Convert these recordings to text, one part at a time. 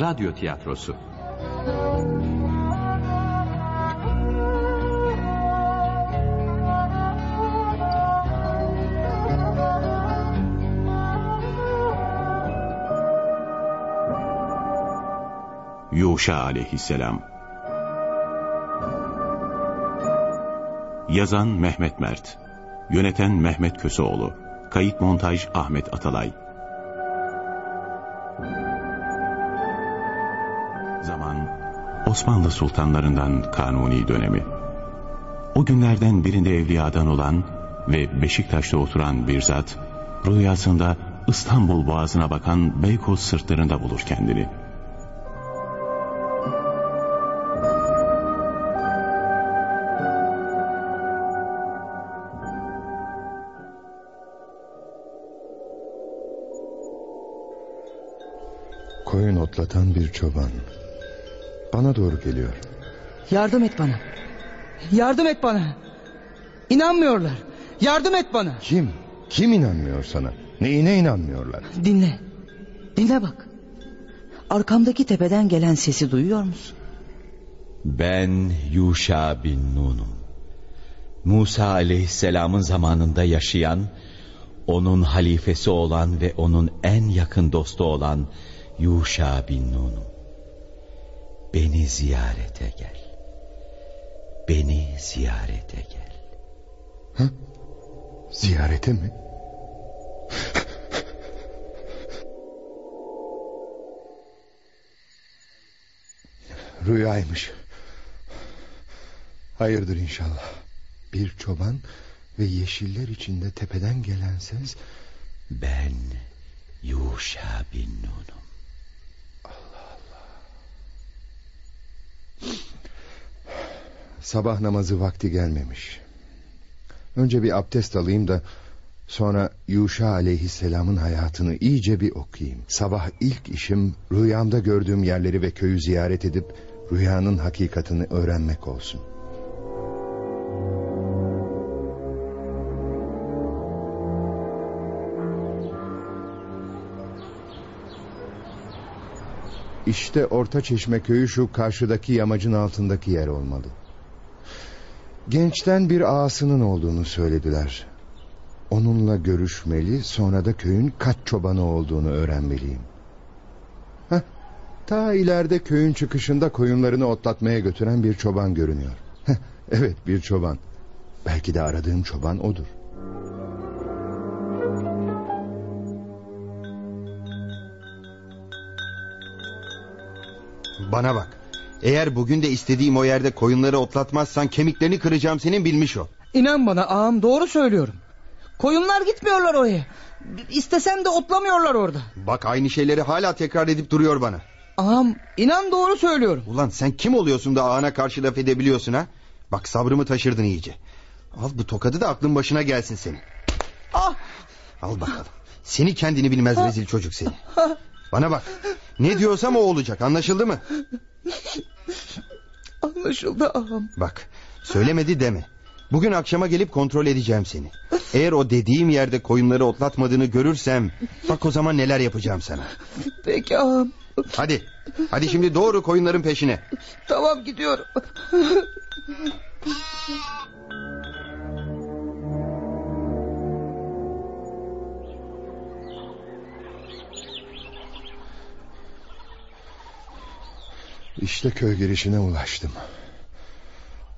Radyo Tiyatrosu. Yuşa aleyhisselam. Yazan Mehmet Mert. Yöneten Mehmet Köseoğlu. Kayıt montaj Ahmet Atalay Osmanlı sultanlarından Kanuni dönemi O günlerden birinde evliyadan olan ve Beşiktaş'ta oturan bir zat rüyasında İstanbul boğazına bakan Beykoz sırtlarında bulur kendini. Koyun otlatan bir çoban. Bana doğru geliyor. Yardım et bana. Yardım et bana. İnanmıyorlar. Yardım et bana. Kim? Kim inanmıyor sana? Neyine inanmıyorlar? Dinle. Dinle bak. Arkamdaki tepeden gelen sesi duyuyor musun? Ben Yuşa bin Nun'um. Musa aleyhisselamın zamanında yaşayan, onun halifesi olan ve onun en yakın dostu olan Yuşa bin Nun'um. Beni ziyarete gel. Beni ziyarete gel. Ha? Ziyarete mi? Rüyaymış. Hayırdır inşallah. Bir çoban ve yeşiller içinde tepeden gelen ses... Ben Yuşa bin Nun'um. Sabah namazı vakti gelmemiş. Önce bir abdest alayım da sonra Yuşa aleyhisselamın hayatını iyice bir okuyayım. Sabah ilk işim rüyamda gördüğüm yerleri ve köyü ziyaret edip rüyanın hakikatini öğrenmek olsun. İşte Orta Çeşme köyü şu karşıdaki yamacın altındaki yer olmalı. Gençten bir ağasının olduğunu söylediler. Onunla görüşmeli sonra da köyün kaç çobanı olduğunu öğrenmeliyim. Heh, ta ileride köyün çıkışında koyunlarını otlatmaya götüren bir çoban görünüyor. Heh, evet bir çoban. Belki de aradığım çoban odur. Bana bak. Eğer bugün de istediğim o yerde koyunları otlatmazsan kemiklerini kıracağım senin bilmiş ol. İnan bana ağam doğru söylüyorum. Koyunlar gitmiyorlar oraya. İstesem de otlamıyorlar orada. Bak aynı şeyleri hala tekrar edip duruyor bana. Ağam inan doğru söylüyorum. Ulan sen kim oluyorsun da ağana karşı laf edebiliyorsun ha? Bak sabrımı taşırdın iyice. Al bu tokadı da aklın başına gelsin senin. Ah! Al bakalım. Seni kendini bilmez rezil çocuk seni. Bana bak. Ne diyorsam o olacak anlaşıldı mı? Anlaşıldı ağam. Bak söylemedi deme. Bugün akşama gelip kontrol edeceğim seni. Eğer o dediğim yerde koyunları otlatmadığını görürsem... ...bak o zaman neler yapacağım sana. Peki ağam. Hadi. Hadi şimdi doğru koyunların peşine. Tamam gidiyorum. İşte köy girişine ulaştım.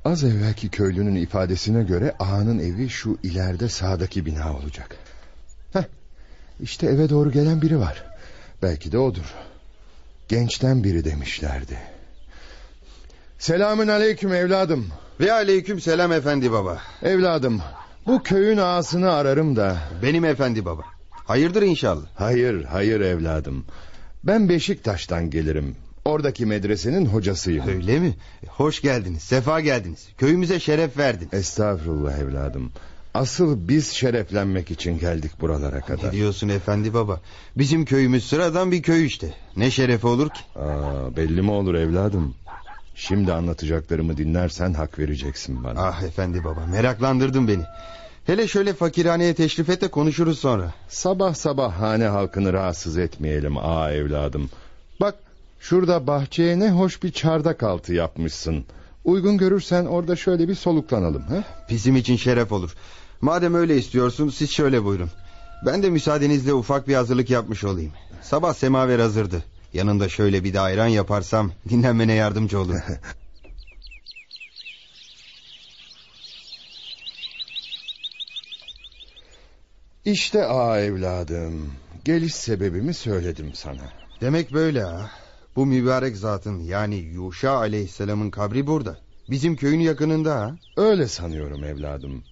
Az evvelki köylünün ifadesine göre ağanın evi şu ileride sağdaki bina olacak. Heh, işte eve doğru gelen biri var. Belki de odur. Gençten biri demişlerdi. Selamün aleyküm evladım. Ve aleyküm selam efendi baba. Evladım bu köyün ağasını ararım da. Benim efendi baba. Hayırdır inşallah. Hayır hayır evladım. Ben Beşiktaş'tan gelirim. Oradaki medresenin hocasıyım. Öyle mi? Hoş geldiniz, sefa geldiniz. Köyümüze şeref verdin. Estağfurullah evladım. Asıl biz şereflenmek için geldik buralara kadar. Ne diyorsun efendi baba? Bizim köyümüz sıradan bir köy işte. Ne şerefi olur ki? Aa, belli mi olur evladım? Şimdi anlatacaklarımı dinlersen hak vereceksin bana. Ah efendi baba meraklandırdın beni. Hele şöyle fakirhaneye teşrif et de konuşuruz sonra. Sabah sabah hane halkını rahatsız etmeyelim aa evladım. Bak Şurada bahçeye ne hoş bir çardak altı yapmışsın. Uygun görürsen orada şöyle bir soluklanalım. He? Bizim için şeref olur. Madem öyle istiyorsun siz şöyle buyurun. Ben de müsaadenizle ufak bir hazırlık yapmış olayım. Sabah semaver hazırdı. Yanında şöyle bir de ayran yaparsam dinlenmene yardımcı olur. İşte a evladım. Geliş sebebimi söyledim sana. Demek böyle ha. Bu mübarek zatın yani Yuşa aleyhisselamın kabri burada. Bizim köyün yakınında ha. Öyle sanıyorum evladım.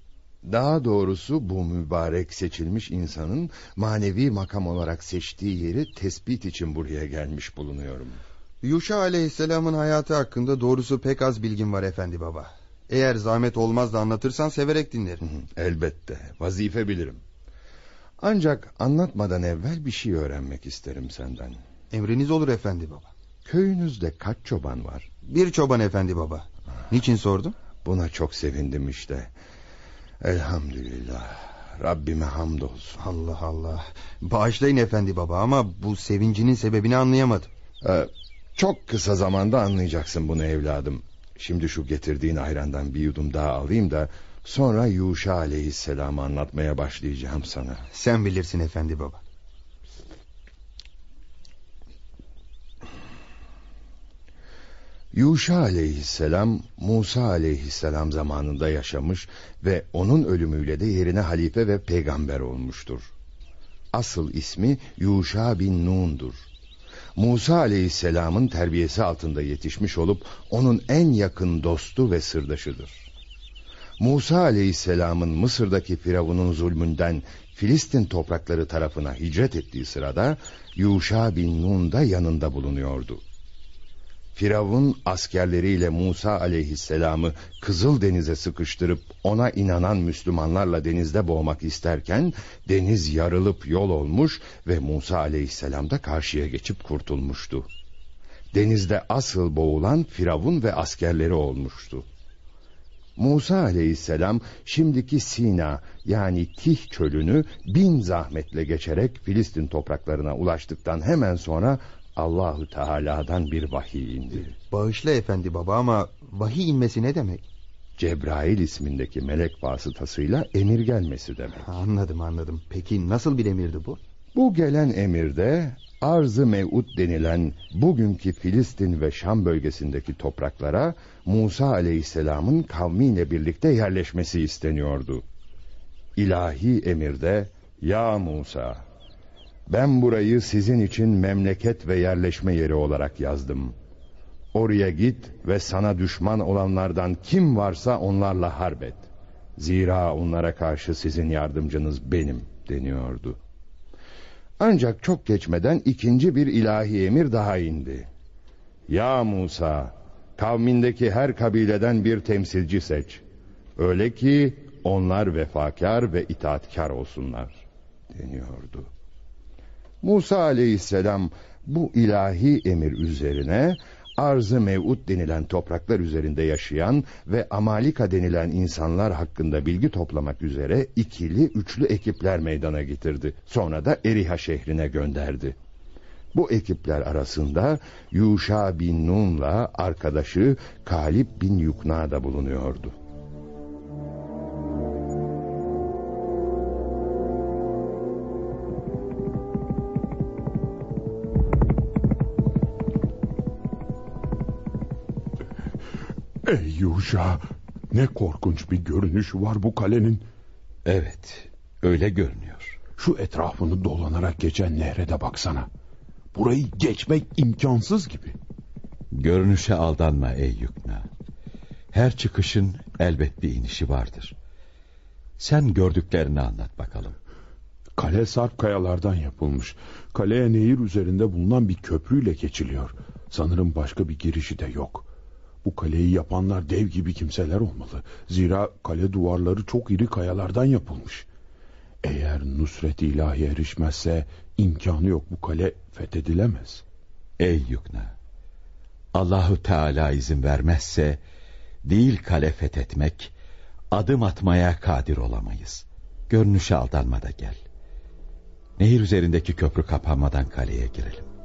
Daha doğrusu bu mübarek seçilmiş insanın manevi makam olarak seçtiği yeri tespit için buraya gelmiş bulunuyorum. Yuşa aleyhisselamın hayatı hakkında doğrusu pek az bilgim var efendi baba. Eğer zahmet olmaz da anlatırsan severek dinlerim. Elbette vazife bilirim. Ancak anlatmadan evvel bir şey öğrenmek isterim senden. Emriniz olur efendi baba. Köyünüzde kaç çoban var? Bir çoban efendi baba. Niçin sordun? Buna çok sevindim işte. Elhamdülillah. Rabbime hamdolsun. Allah Allah. Bağışlayın efendi baba ama bu sevincinin sebebini anlayamadım. Ee, çok kısa zamanda anlayacaksın bunu evladım. Şimdi şu getirdiğin ayrandan bir yudum daha alayım da... ...sonra Yuşa aleyhisselamı anlatmaya başlayacağım sana. Sen bilirsin efendi baba. Yuşa aleyhisselam Musa aleyhisselam zamanında yaşamış ve onun ölümüyle de yerine halife ve peygamber olmuştur. Asıl ismi Yuşa bin Nun'dur. Musa aleyhisselamın terbiyesi altında yetişmiş olup onun en yakın dostu ve sırdaşıdır. Musa aleyhisselamın Mısır'daki Firavun'un zulmünden Filistin toprakları tarafına hicret ettiği sırada Yuşa bin Nun da yanında bulunuyordu. Firavun askerleriyle Musa aleyhisselamı Kızıl Deniz'e sıkıştırıp ona inanan Müslümanlarla denizde boğmak isterken deniz yarılıp yol olmuş ve Musa aleyhisselam da karşıya geçip kurtulmuştu. Denizde asıl boğulan Firavun ve askerleri olmuştu. Musa aleyhisselam şimdiki Sina yani Tih çölünü bin zahmetle geçerek Filistin topraklarına ulaştıktan hemen sonra Allahu Teala'dan bir vahiy indi. Bağışla efendi baba ama vahiy inmesi ne demek? Cebrail ismindeki melek vasıtasıyla emir gelmesi demek. Anladım anladım. Peki nasıl bir emirdi bu? Bu gelen emirde Arz-ı Mev'ud denilen bugünkü Filistin ve Şam bölgesindeki topraklara Musa aleyhisselamın kavmiyle birlikte yerleşmesi isteniyordu. İlahi emirde ya Musa ben burayı sizin için memleket ve yerleşme yeri olarak yazdım. Oraya git ve sana düşman olanlardan kim varsa onlarla harbet. Zira onlara karşı sizin yardımcınız benim deniyordu. Ancak çok geçmeden ikinci bir ilahi emir daha indi. Ya Musa, kavmindeki her kabileden bir temsilci seç. Öyle ki onlar vefakar ve itaatkar olsunlar deniyordu. Musa aleyhisselam bu ilahi emir üzerine arz-ı mev'ud denilen topraklar üzerinde yaşayan ve Amalika denilen insanlar hakkında bilgi toplamak üzere ikili üçlü ekipler meydana getirdi. Sonra da Eriha şehrine gönderdi. Bu ekipler arasında Yuşa bin Nun'la arkadaşı Kalib bin Yukna da bulunuyordu. Ey Yuşa! Ne korkunç bir görünüşü var bu kalenin. Evet, öyle görünüyor. Şu etrafını dolanarak geçen nehre de baksana. Burayı geçmek imkansız gibi. Görünüşe aldanma ey Yukna. Her çıkışın elbet bir inişi vardır. Sen gördüklerini anlat bakalım. Kale sarp kayalardan yapılmış. Kaleye nehir üzerinde bulunan bir köprüyle geçiliyor. Sanırım başka bir girişi de yok. Bu kaleyi yapanlar dev gibi kimseler olmalı. Zira kale duvarları çok iri kayalardan yapılmış. Eğer nusret ilahi erişmezse imkanı yok bu kale fethedilemez. Ey Yukna! Allahu Teala izin vermezse değil kale fethetmek, adım atmaya kadir olamayız. Görünüşe aldanma da gel. Nehir üzerindeki köprü kapanmadan kaleye girelim.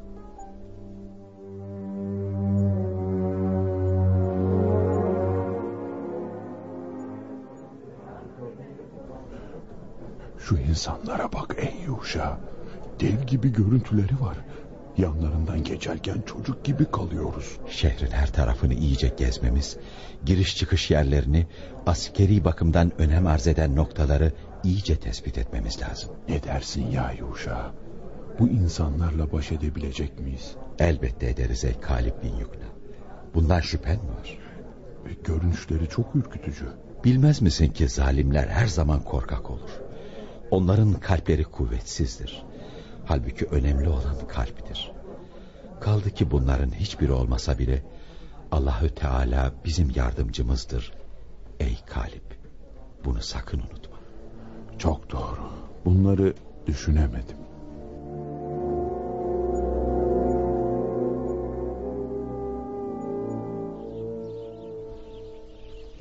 İnsanlara bak ey Yuşa. Dev gibi görüntüleri var. Yanlarından geçerken çocuk gibi kalıyoruz. Şehrin her tarafını iyice gezmemiz, giriş çıkış yerlerini, askeri bakımdan önem arz eden noktaları iyice tespit etmemiz lazım. Ne dersin ya Yuşa? Bu insanlarla baş edebilecek miyiz? Elbette ederiz ey Kalip bin Yukna. Bundan şüphen mi var? E, görünüşleri çok ürkütücü. Bilmez misin ki zalimler her zaman korkak olur. Onların kalpleri kuvvetsizdir. Halbuki önemli olan kalptir. Kaldı ki bunların hiçbiri olmasa bile Allahü Teala bizim yardımcımızdır. Ey kalip, bunu sakın unutma. Çok doğru. Bunları düşünemedim.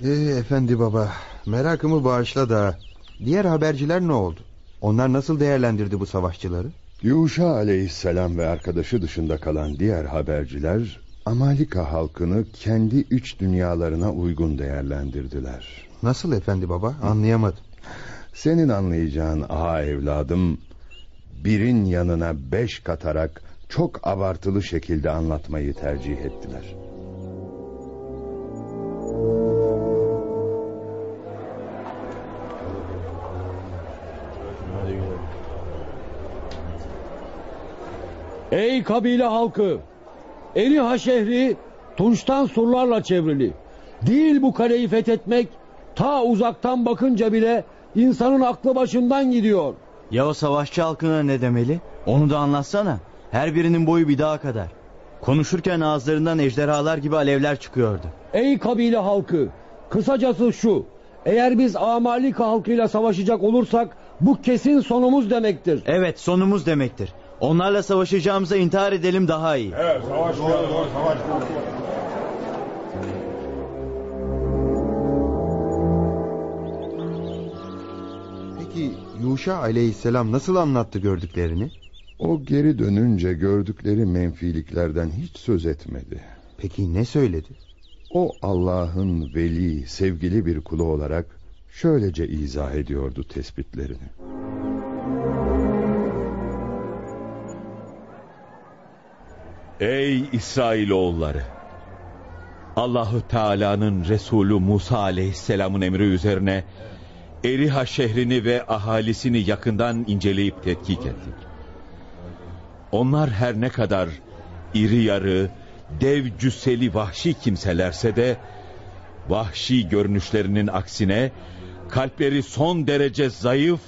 Ee, efendi baba merakımı bağışla da diğer haberciler ne oldu? Onlar nasıl değerlendirdi bu savaşçıları? Yuşa aleyhisselam ve arkadaşı dışında kalan diğer haberciler Amalika halkını kendi üç dünyalarına uygun değerlendirdiler. Nasıl efendi baba anlayamadım. Senin anlayacağın aha evladım birin yanına beş katarak çok abartılı şekilde anlatmayı tercih ettiler. Ey kabile halkı! Eriha şehri tunçtan surlarla çevrili. Değil bu kaleyi fethetmek, ta uzaktan bakınca bile insanın aklı başından gidiyor. Ya o savaşçı halkına ne demeli? Onu da anlatsana. Her birinin boyu bir dağa kadar. Konuşurken ağızlarından ejderhalar gibi alevler çıkıyordu. Ey kabile halkı! Kısacası şu, eğer biz Amalika halkıyla savaşacak olursak bu kesin sonumuz demektir. Evet sonumuz demektir. Onlarla savaşacağımıza intihar edelim daha iyi. Peki Yuşa aleyhisselam nasıl anlattı gördüklerini? O geri dönünce gördükleri menfiliklerden hiç söz etmedi. Peki ne söyledi? O Allah'ın veli, sevgili bir kulu olarak şöylece izah ediyordu tespitlerini. Ey İsrailoğulları! Allahü Teala'nın Resulü Musa Aleyhisselam'ın emri üzerine Eriha şehrini ve ahalisini yakından inceleyip tetkik ettik. Onlar her ne kadar iri yarı, dev cüsseli vahşi kimselerse de vahşi görünüşlerinin aksine kalpleri son derece zayıf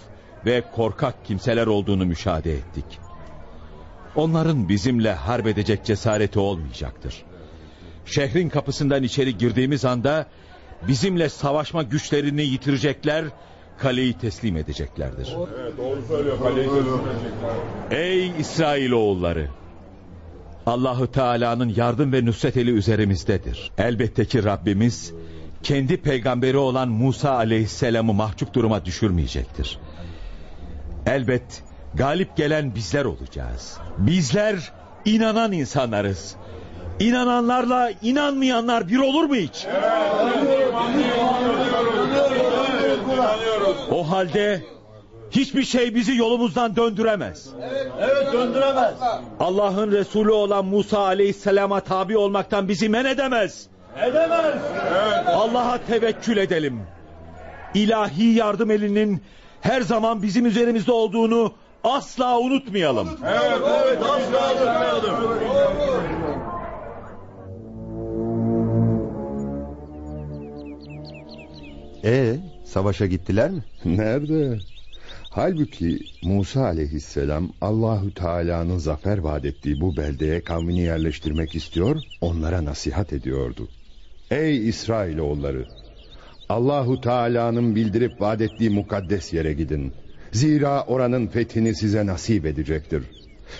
ve korkak kimseler olduğunu müşahede ettik. Onların bizimle harp edecek cesareti olmayacaktır. Şehrin kapısından içeri girdiğimiz anda bizimle savaşma güçlerini yitirecekler, kaleyi teslim edeceklerdir. Ey İsrailoğulları! Allahü Teala'nın yardım ve nusret eli üzerimizdedir. Elbette ki Rabbimiz kendi peygamberi olan Musa Aleyhisselam'ı mahcup duruma düşürmeyecektir. Elbet galip gelen bizler olacağız. Bizler inanan insanlarız. İnananlarla inanmayanlar bir olur mu hiç? O halde hiçbir şey bizi yolumuzdan döndüremez. Evet döndüremez. Allah'ın Resulü olan Musa Aleyhisselam'a tabi olmaktan bizi men edemez. Edemez. Allah'a tevekkül edelim. İlahi yardım elinin her zaman bizim üzerimizde olduğunu asla unutmayalım. Ee, savaşa gittiler mi? Nerede? Halbuki Musa aleyhisselam Allahü Teala'nın zafer vaat ettiği bu beldeye kavmini yerleştirmek istiyor, onlara nasihat ediyordu. Ey İsrailoğulları! Allahu Teala'nın bildirip vaat ettiği mukaddes yere gidin. Zira oranın fethini size nasip edecektir.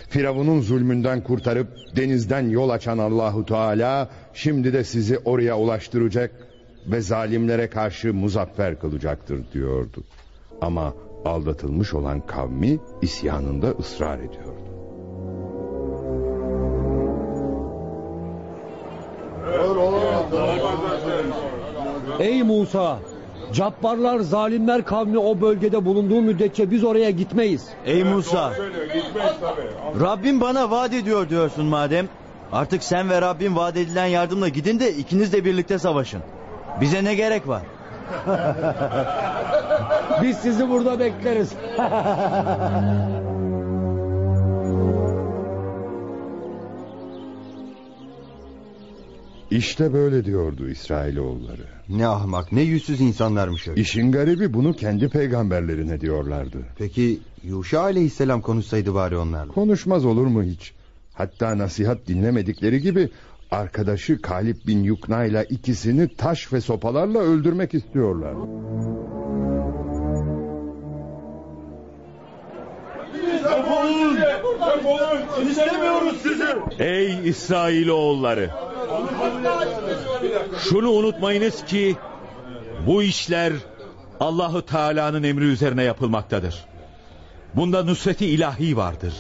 Firavun'un zulmünden kurtarıp denizden yol açan Allahu Teala şimdi de sizi oraya ulaştıracak ve zalimlere karşı muzaffer kılacaktır diyordu. Ama aldatılmış olan kavmi isyanında ısrar ediyordu. Ey Musa! Cabbarlar, zalimler kavmi o bölgede bulunduğu müddetçe biz oraya gitmeyiz. Ey Musa. Rabbim bana vaat ediyor diyorsun madem. Artık sen ve Rabbim vaat edilen yardımla gidin de ikiniz de birlikte savaşın. Bize ne gerek var? Biz sizi burada bekleriz. İşte böyle diyordu İsrailoğulları. Ne ahmak ne yüzsüz insanlarmış öyle. İşin garibi bunu kendi peygamberlerine diyorlardı. Peki Yuşa aleyhisselam konuşsaydı bari onlarla. Konuşmaz olur mu hiç? Hatta nasihat dinlemedikleri gibi arkadaşı Kalip bin Yukna ile ikisini taş ve sopalarla öldürmek istiyorlar. Ey İsrailoğulları! Şunu unutmayınız ki bu işler Allahu Teala'nın emri üzerine yapılmaktadır. Bunda nusreti ilahi vardır.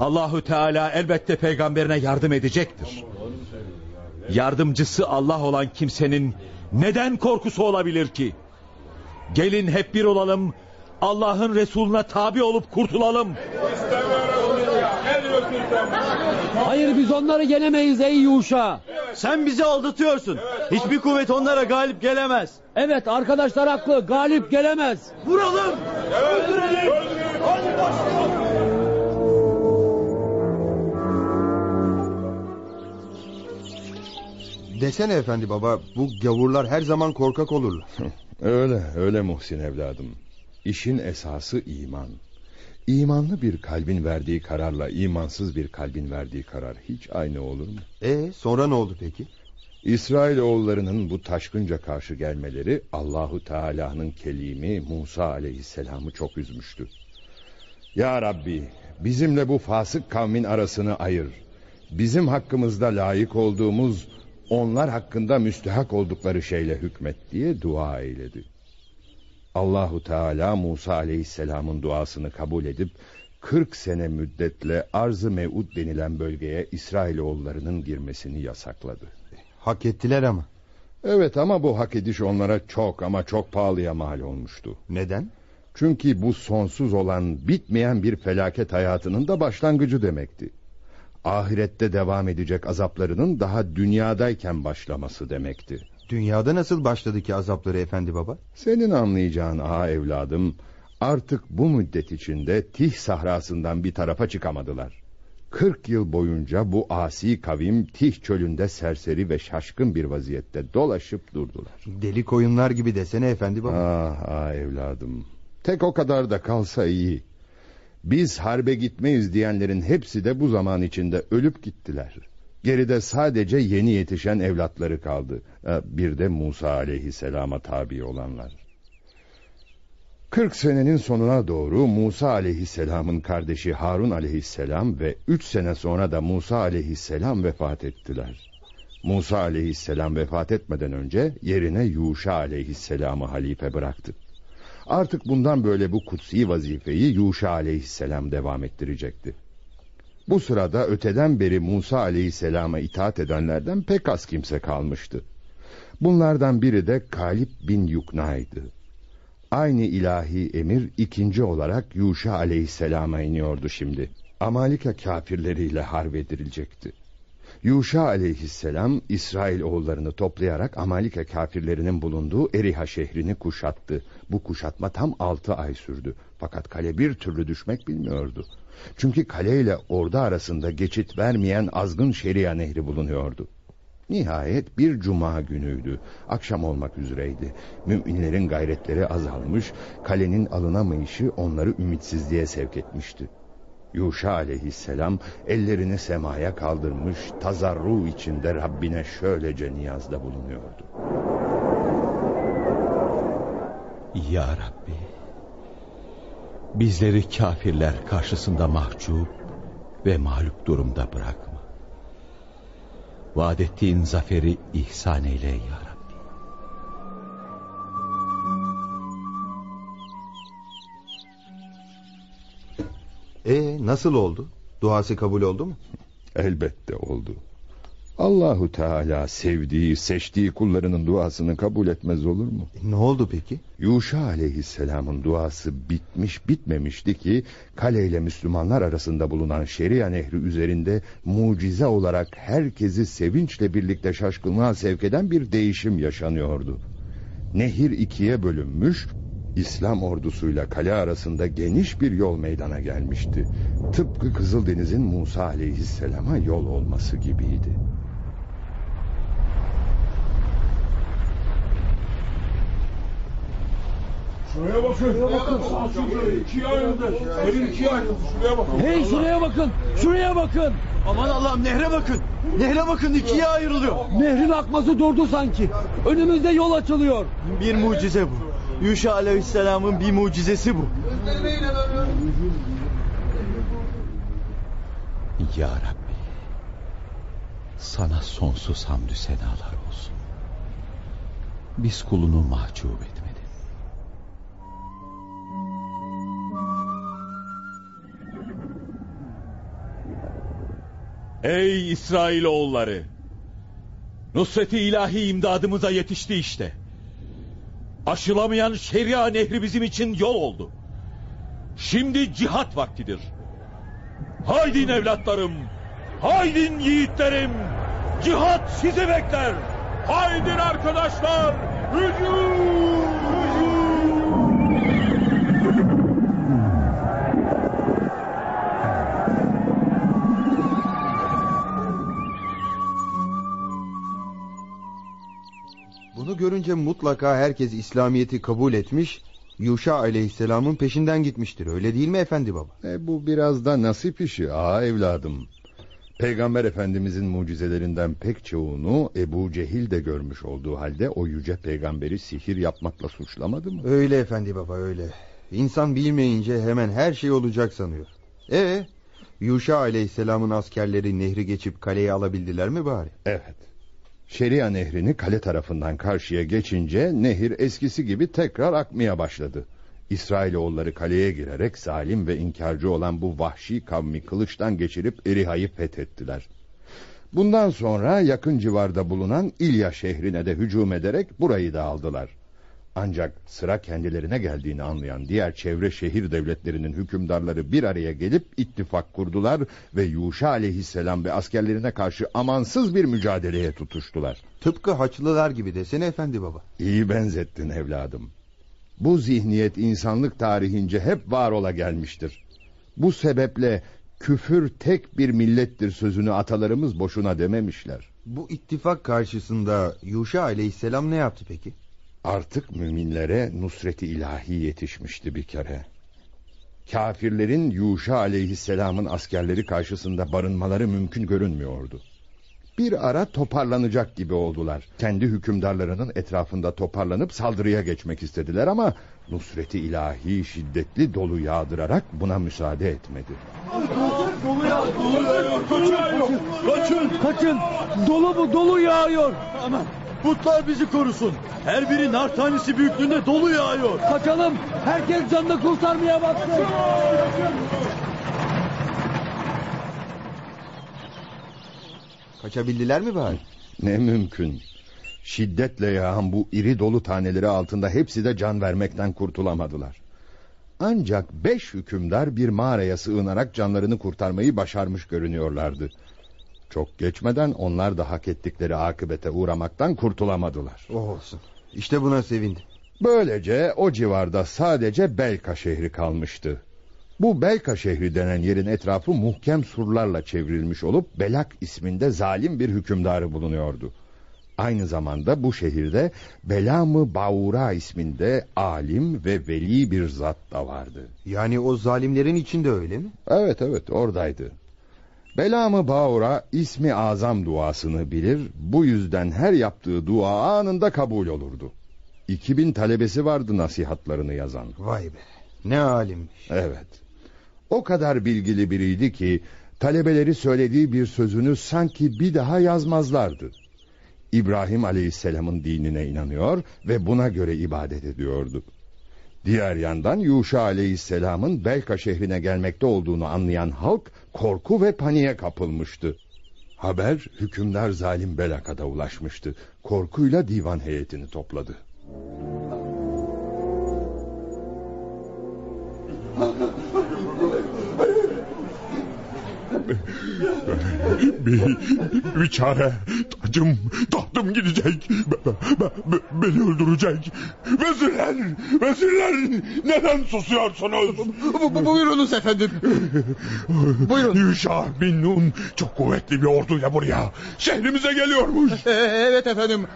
Allahu Teala elbette peygamberine yardım edecektir. Yardımcısı Allah olan kimsenin neden korkusu olabilir ki? Gelin hep bir olalım. Allah'ın Resulüne tabi olup kurtulalım. Hayır biz onları yenemeyiz ey Yuşa. Sen bizi aldatıyorsun. Hiçbir kuvvet onlara galip gelemez. Evet arkadaşlar haklı galip gelemez. Vuralım. Öldürelim. Hadi başlayalım. Desene efendi baba bu gavurlar her zaman korkak olurlar. Öyle, öyle Muhsin evladım. İşin esası iman. İmanlı bir kalbin verdiği kararla imansız bir kalbin verdiği karar hiç aynı olur mu? E sonra ne oldu peki? İsrail oğullarının bu taşkınca karşı gelmeleri Allahu Teala'nın kelimi Musa aleyhisselamı çok üzmüştü. Ya Rabbi bizimle bu fasık kavmin arasını ayır. Bizim hakkımızda layık olduğumuz onlar hakkında müstehak oldukları şeyle hükmet diye dua eyledi. Allahu Teala Musa Aleyhisselam'ın duasını kabul edip 40 sene müddetle arz-ı mevud denilen bölgeye İsrailoğullarının girmesini yasakladı. Hak ettiler ama. Evet ama bu hak ediş onlara çok ama çok pahalıya mal olmuştu. Neden? Çünkü bu sonsuz olan bitmeyen bir felaket hayatının da başlangıcı demekti. Ahirette devam edecek azaplarının daha dünyadayken başlaması demekti. Dünyada nasıl başladı ki azapları efendi baba? Senin anlayacağın aha evladım artık bu müddet içinde Tih sahrasından bir tarafa çıkamadılar. 40 yıl boyunca bu asi kavim Tih çölünde serseri ve şaşkın bir vaziyette dolaşıp durdular. Deli koyunlar gibi desene efendi baba. Ah, ah evladım. Tek o kadar da kalsa iyi. Biz harbe gitmeyiz diyenlerin hepsi de bu zaman içinde ölüp gittiler. Geride sadece yeni yetişen evlatları kaldı. Bir de Musa aleyhisselama tabi olanlar. 40 senenin sonuna doğru Musa aleyhisselamın kardeşi Harun aleyhisselam ve 3 sene sonra da Musa aleyhisselam vefat ettiler. Musa aleyhisselam vefat etmeden önce yerine Yuşa aleyhisselamı halife bıraktı. Artık bundan böyle bu kutsi vazifeyi Yuşa aleyhisselam devam ettirecekti. Bu sırada öteden beri Musa aleyhisselama itaat edenlerden pek az kimse kalmıştı. Bunlardan biri de Kalip bin Yukna'ydı. Aynı ilahi emir ikinci olarak Yuşa aleyhisselama iniyordu şimdi. Amalika kafirleriyle harp edilecekti. Yuşa aleyhisselam İsrail oğullarını toplayarak Amalika kafirlerinin bulunduğu Eriha şehrini kuşattı. Bu kuşatma tam altı ay sürdü. Fakat kale bir türlü düşmek bilmiyordu. Çünkü kale ile ordu arasında geçit vermeyen azgın Şeria nehri bulunuyordu. Nihayet bir cuma günüydü. Akşam olmak üzereydi. Müminlerin gayretleri azalmış, kalenin alınamayışı onları ümitsizliğe sevk etmişti. Yuşa aleyhisselam ellerini semaya kaldırmış, tazarru içinde Rabbine şöylece niyazda bulunuyordu. Ya Rabbi, bizleri kafirler karşısında mahcup ve mağlup durumda bırakma. Vaat ettiğin zaferi ihsan eyle ya E nasıl oldu? Duası kabul oldu mu? Elbette oldu. Allahu Teala sevdiği, seçtiği kullarının duasını kabul etmez olur mu? E, ne oldu peki? Yuşa aleyhisselamın duası bitmiş bitmemişti ki kale ile Müslümanlar arasında bulunan Şeria Nehri üzerinde mucize olarak herkesi sevinçle birlikte şaşkınlığa sevk eden bir değişim yaşanıyordu. Nehir ikiye bölünmüş, İslam ordusuyla kale arasında geniş bir yol meydana gelmişti. Tıpkı Kızıldeniz'in Musa aleyhisselama yol olması gibiydi. Şuraya bakın. Şuraya bakın. İkiye ayrıldı. Yerin ikiye ayrıldı. Şuraya bakın. Hey şuraya bakın. Şuraya bakın. Aman Allah'ım nehre bakın. Nehre bakın ikiye ayrılıyor. Nehrin akması durdu sanki. Önümüzde yol açılıyor. Bir mucize bu. Yuşa aleyhisselamın bir mucizesi bu. Ya Rabbi. Sana sonsuz hamdü senalar olsun. Biz kulunu mahcup etmedin. Ey İsrailoğulları! Nusreti ilahi imdadımıza yetişti işte. Aşılamayan şeria nehri bizim için yol oldu. Şimdi cihat vaktidir. Haydin evlatlarım, haydin yiğitlerim. Cihat sizi bekler. Haydin arkadaşlar, hücum! Bunu görünce mutlaka herkes İslamiyet'i kabul etmiş... Yuşa aleyhisselamın peşinden gitmiştir. Öyle değil mi efendi baba? E, bu biraz da nasip işi aa evladım. Peygamber Efendimizin mucizelerinden pek çoğunu Ebu Cehil de görmüş olduğu halde o yüce peygamberi sihir yapmakla suçlamadı mı? Öyle efendi baba öyle. İnsan bilmeyince hemen her şey olacak sanıyor. E Yuşa aleyhisselamın askerleri nehri geçip kaleyi alabildiler mi bari? Evet. Şeria nehrini kale tarafından karşıya geçince nehir eskisi gibi tekrar akmaya başladı. İsrailoğulları kaleye girerek zalim ve inkarcı olan bu vahşi kavmi kılıçtan geçirip Eriha'yı fethettiler. Bundan sonra yakın civarda bulunan İlya şehrine de hücum ederek burayı da aldılar. Ancak sıra kendilerine geldiğini anlayan diğer çevre şehir devletlerinin hükümdarları bir araya gelip ittifak kurdular ve Yuşa aleyhisselam ve askerlerine karşı amansız bir mücadeleye tutuştular. Tıpkı Haçlılar gibi desene efendi baba. İyi benzettin evladım. Bu zihniyet insanlık tarihince hep var ola gelmiştir. Bu sebeple küfür tek bir millettir sözünü atalarımız boşuna dememişler. Bu ittifak karşısında Yuşa aleyhisselam ne yaptı peki? Artık müminlere nusreti ilahi yetişmişti bir kere. Kafirlerin Yuşa aleyhisselamın askerleri karşısında barınmaları mümkün görünmüyordu. Bir ara toparlanacak gibi oldular. Kendi hükümdarlarının etrafında toparlanıp saldırıya geçmek istediler ama nusreti ilahi şiddetli dolu yağdırarak buna müsaade etmedi. Kaçın kaçın. Dolu bu dolu yağıyor. Aman putlar bizi korusun. Her biri nar tanesi büyüklüğünde dolu yağıyor. Kaçalım. Herkes canını kurtarmaya baksın. Kaçabildiler mi bari? Ne mümkün. Şiddetle yağan bu iri dolu taneleri altında hepsi de can vermekten kurtulamadılar. Ancak beş hükümdar bir mağaraya sığınarak canlarını kurtarmayı başarmış görünüyorlardı. Çok geçmeden onlar da hak ettikleri akıbete uğramaktan kurtulamadılar. Oh olsun. İşte buna sevindim. Böylece o civarda sadece Belka şehri kalmıştı. Bu Belka şehri denen yerin etrafı muhkem surlarla çevrilmiş olup Belak isminde zalim bir hükümdarı bulunuyordu. Aynı zamanda bu şehirde Belamı Baura isminde alim ve veli bir zat da vardı. Yani o zalimlerin içinde öyle mi? Evet evet oradaydı. Belamı Baura ismi azam duasını bilir. Bu yüzden her yaptığı dua anında kabul olurdu. 2000 talebesi vardı nasihatlarını yazan. Vay be. Ne alimmiş. Evet. O kadar bilgili biriydi ki talebeleri söylediği bir sözünü sanki bir daha yazmazlardı. İbrahim Aleyhisselam'ın dinine inanıyor ve buna göre ibadet ediyordu. Diğer yandan Yuşa Aleyhisselam'ın Belka şehrine gelmekte olduğunu anlayan halk korku ve paniğe kapılmıştı. Haber hükümdar zalim Belaka'da ulaşmıştı. Korkuyla divan heyetini topladı. bir, bir çare. Tacım, tahtım gidecek. Be, be, be, beni öldürecek. Vezirler, vezirler neden susuyorsunuz? Bu, bu, buyurunuz efendim. Buyurun. Yuşa bin Nun çok kuvvetli bir orduyla buraya. Şehrimize geliyormuş. Ee, evet efendim.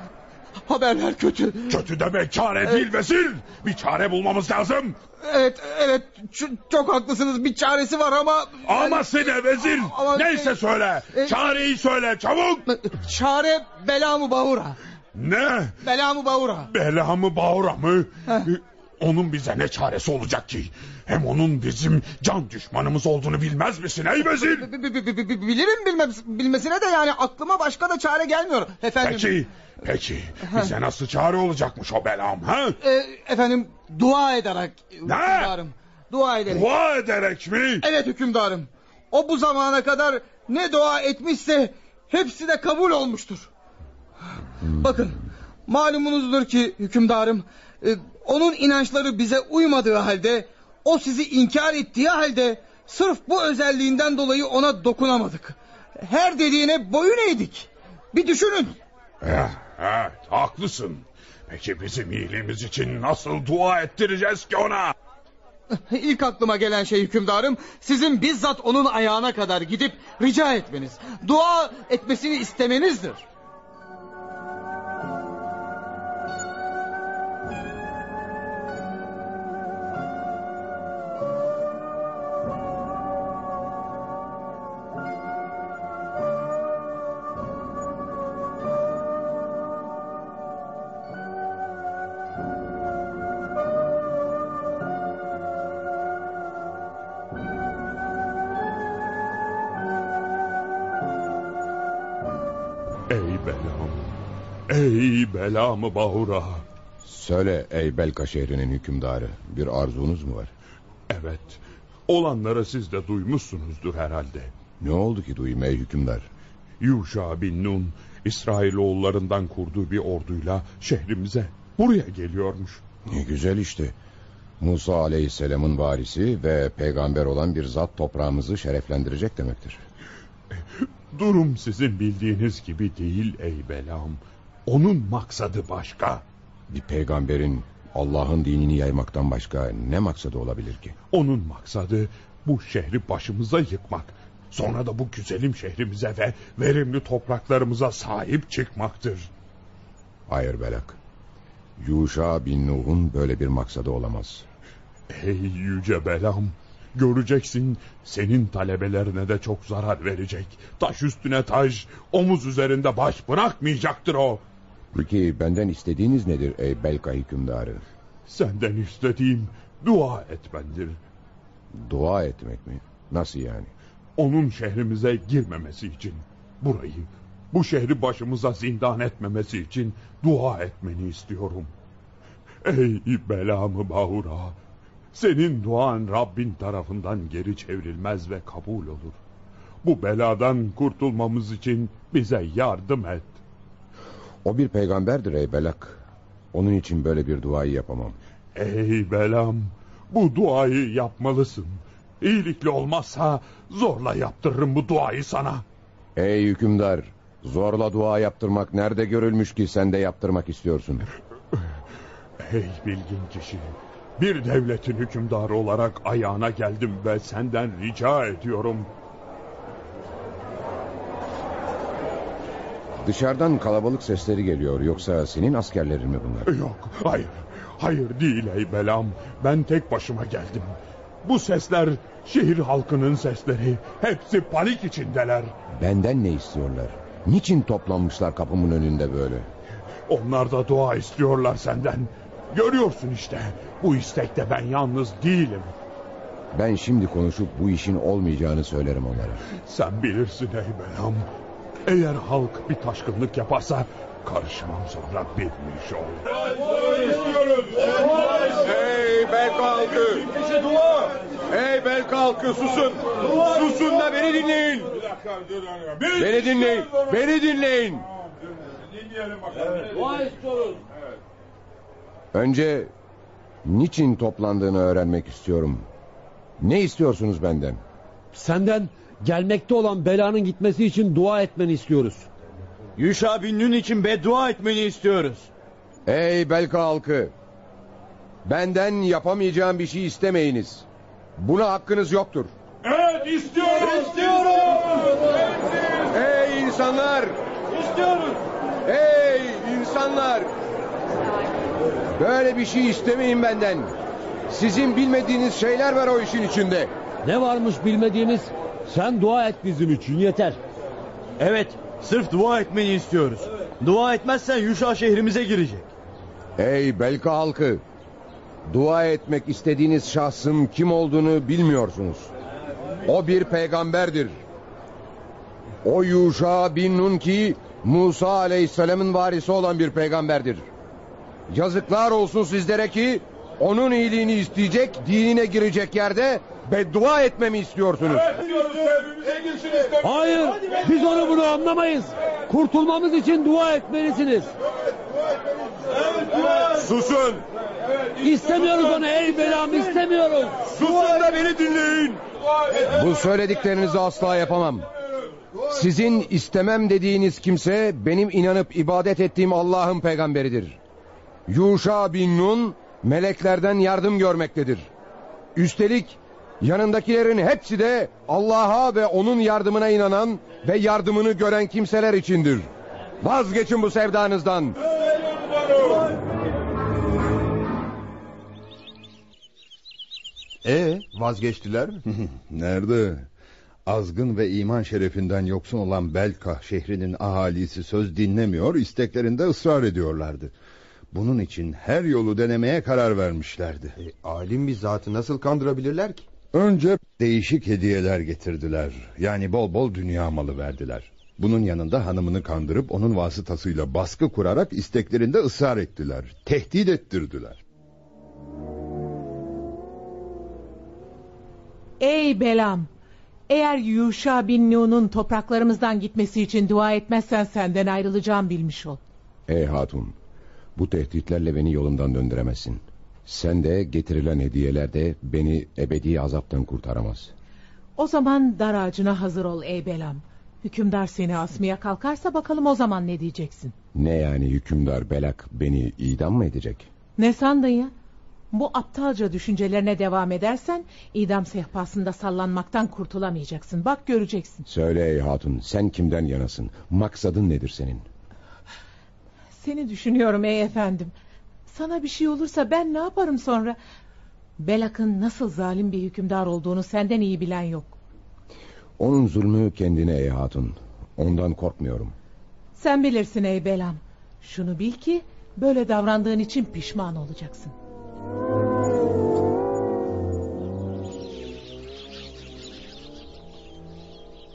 Haberler kötü. Kötü demek çare değil vezir. Bir çare bulmamız lazım. Evet, evet. Ç- çok haklısınız. Bir çaresi var ama... Aması ne vezir? Ama- Neyse söyle. E- Çareyi söyle çabuk. Çare belamı bahura. Ne? Belamı bahura. Bela mı Bağura mı? Heh. Ee, Onun bize ne çaresi olacak ki? Hem onun bizim can düşmanımız olduğunu bilmez misin ey vezir? Bilirim bilmem, bilmesine de yani aklıma başka da çare gelmiyor. Efendim. Peki, peki. Bize nasıl çare olacakmış o belam ha? E, efendim dua ederek. Ne? Hükümdarım. Dua ederek. Dua ederek mi? Evet hükümdarım. O bu zamana kadar ne dua etmişse hepsi de kabul olmuştur. Bakın malumunuzdur ki hükümdarım e, onun inançları bize uymadığı halde o sizi inkar ettiği halde sırf bu özelliğinden dolayı ona dokunamadık. Her dediğine boyun eğdik. Bir düşünün. Evet, haklısın. Peki bizim iyiliğimiz için nasıl dua ettireceğiz ki ona? İlk aklıma gelen şey hükümdarım sizin bizzat onun ayağına kadar gidip rica etmeniz, dua etmesini istemenizdir. Ey belamı Bahura. Söyle ey Belka şehrinin hükümdarı. Bir arzunuz mu var? Evet, olanları siz de duymuşsunuzdur herhalde. Ne oldu ki duyayım ey hükümdar? Yuşa bin Nun, İsrailoğullarından kurduğu bir orduyla şehrimize buraya geliyormuş. Ne güzel işte. Musa aleyhisselamın varisi ve peygamber olan bir zat toprağımızı şereflendirecek demektir. Durum sizin bildiğiniz gibi değil ey belam. Onun maksadı başka. Bir peygamberin Allah'ın dinini yaymaktan başka ne maksadı olabilir ki? Onun maksadı bu şehri başımıza yıkmak. Sonra da bu güzelim şehrimize ve verimli topraklarımıza sahip çıkmaktır. Hayır Belak. Yuşa bin Nuh'un böyle bir maksadı olamaz. Ey yüce belam, göreceksin senin talebelerine de çok zarar verecek. Taş üstüne taş, omuz üzerinde baş bırakmayacaktır o. Peki benden istediğiniz nedir ey Belka hükümdarı? Senden istediğim dua etmendir. Dua etmek mi? Nasıl yani? Onun şehrimize girmemesi için burayı, bu şehri başımıza zindan etmemesi için dua etmeni istiyorum. Ey belamı Bahura, senin duan Rabbin tarafından geri çevrilmez ve kabul olur. Bu beladan kurtulmamız için bize yardım et. O bir peygamberdir ey Belak. Onun için böyle bir duayı yapamam. Ey belam, bu duayı yapmalısın. İyilikle olmazsa zorla yaptırırım bu duayı sana. Ey hükümdar, zorla dua yaptırmak nerede görülmüş ki sen de yaptırmak istiyorsun? Ey bilgin kişi, bir devletin hükümdarı olarak ayağına geldim ve senden rica ediyorum. Dışarıdan kalabalık sesleri geliyor yoksa senin askerlerin mi bunlar? Yok, hayır, hayır değil ey belam. Ben tek başıma geldim. Bu sesler şehir halkının sesleri. Hepsi panik içindeler. Benden ne istiyorlar? Niçin toplanmışlar kapımın önünde böyle? Onlar da dua istiyorlar senden. Görüyorsun işte, bu istekte ben yalnız değilim. Ben şimdi konuşup bu işin olmayacağını söylerim onlara. Sen bilirsin ey belam. Eğer halk bir taşkınlık yaparsa karışmam sonra bitmiş ol. Hey Belka halkı! Kişi dua! Ey Belka halkı susun. Susun da beni dinleyin. Beni dinleyin. Beni dinleyin. Önce niçin toplandığını öğrenmek istiyorum. Ne istiyorsunuz benden? Senden gelmekte olan belanın gitmesi için dua etmeni istiyoruz. Yuşa bin Nun için beddua etmeni istiyoruz. Ey Belka halkı. Benden yapamayacağım bir şey istemeyiniz. Buna hakkınız yoktur. Evet istiyoruz. İstiyoruz. Ey insanlar! İstiyoruz. Ey insanlar! Böyle bir şey istemeyin benden. Sizin bilmediğiniz şeyler var o işin içinde. Ne varmış bilmediğimiz sen dua et bizim için yeter. Evet, sırf dua etmeni istiyoruz. Dua etmezsen Yuşa şehrimize girecek. Ey Belka halkı! Dua etmek istediğiniz şahsın kim olduğunu bilmiyorsunuz. O bir peygamberdir. O Yuşa bin Nun ki Musa aleyhisselamın varisi olan bir peygamberdir. Yazıklar olsun sizlere ki onun iyiliğini isteyecek, dinine girecek yerde beddua etmemi istiyorsunuz. Hayır biz onu bunu anlamayız. Kurtulmamız için dua etmelisiniz. Susun! İstemiyoruz onu ey belam istemiyoruz. Susun da beni dinleyin. Bu söylediklerinizi asla yapamam. Sizin istemem dediğiniz kimse benim inanıp ibadet ettiğim Allah'ın peygamberidir. Yuşa bin Nun meleklerden yardım görmektedir. Üstelik yanındakilerin hepsi de Allah'a ve onun yardımına inanan ve yardımını gören kimseler içindir. Vazgeçin bu sevdanızdan. E vazgeçtiler mi? Nerede? Azgın ve iman şerefinden yoksun olan Belka şehrinin ahalisi söz dinlemiyor, isteklerinde ısrar ediyorlardı. Bunun için her yolu denemeye karar vermişlerdi. E, alim bir zatı nasıl kandırabilirler ki? Önce değişik hediyeler getirdiler. Yani bol bol dünya malı verdiler. Bunun yanında hanımını kandırıp onun vasıtasıyla baskı kurarak isteklerinde ısrar ettiler. Tehdit ettirdiler. Ey Belam! Eğer Yuşa bin Nun'un topraklarımızdan gitmesi için dua etmezsen senden ayrılacağım bilmiş ol. Ey hatun, bu tehditlerle beni yolumdan döndüremezsin. Sen de getirilen hediyeler de beni ebedi azaptan kurtaramaz. O zaman dar ağacına hazır ol ey Belam. Hükümdar seni asmaya kalkarsa bakalım o zaman ne diyeceksin? Ne yani hükümdar Belak beni idam mı edecek? Ne sandın ya? Bu aptalca düşüncelerine devam edersen idam sehpasında sallanmaktan kurtulamayacaksın. Bak göreceksin. Söyle ey hatun sen kimden yanasın? Maksadın nedir senin? Seni düşünüyorum ey efendim. Sana bir şey olursa ben ne yaparım sonra? Belak'ın nasıl zalim bir hükümdar olduğunu senden iyi bilen yok. Onun zulmü kendine ey hatun. Ondan korkmuyorum. Sen bilirsin ey Belam. Şunu bil ki böyle davrandığın için pişman olacaksın.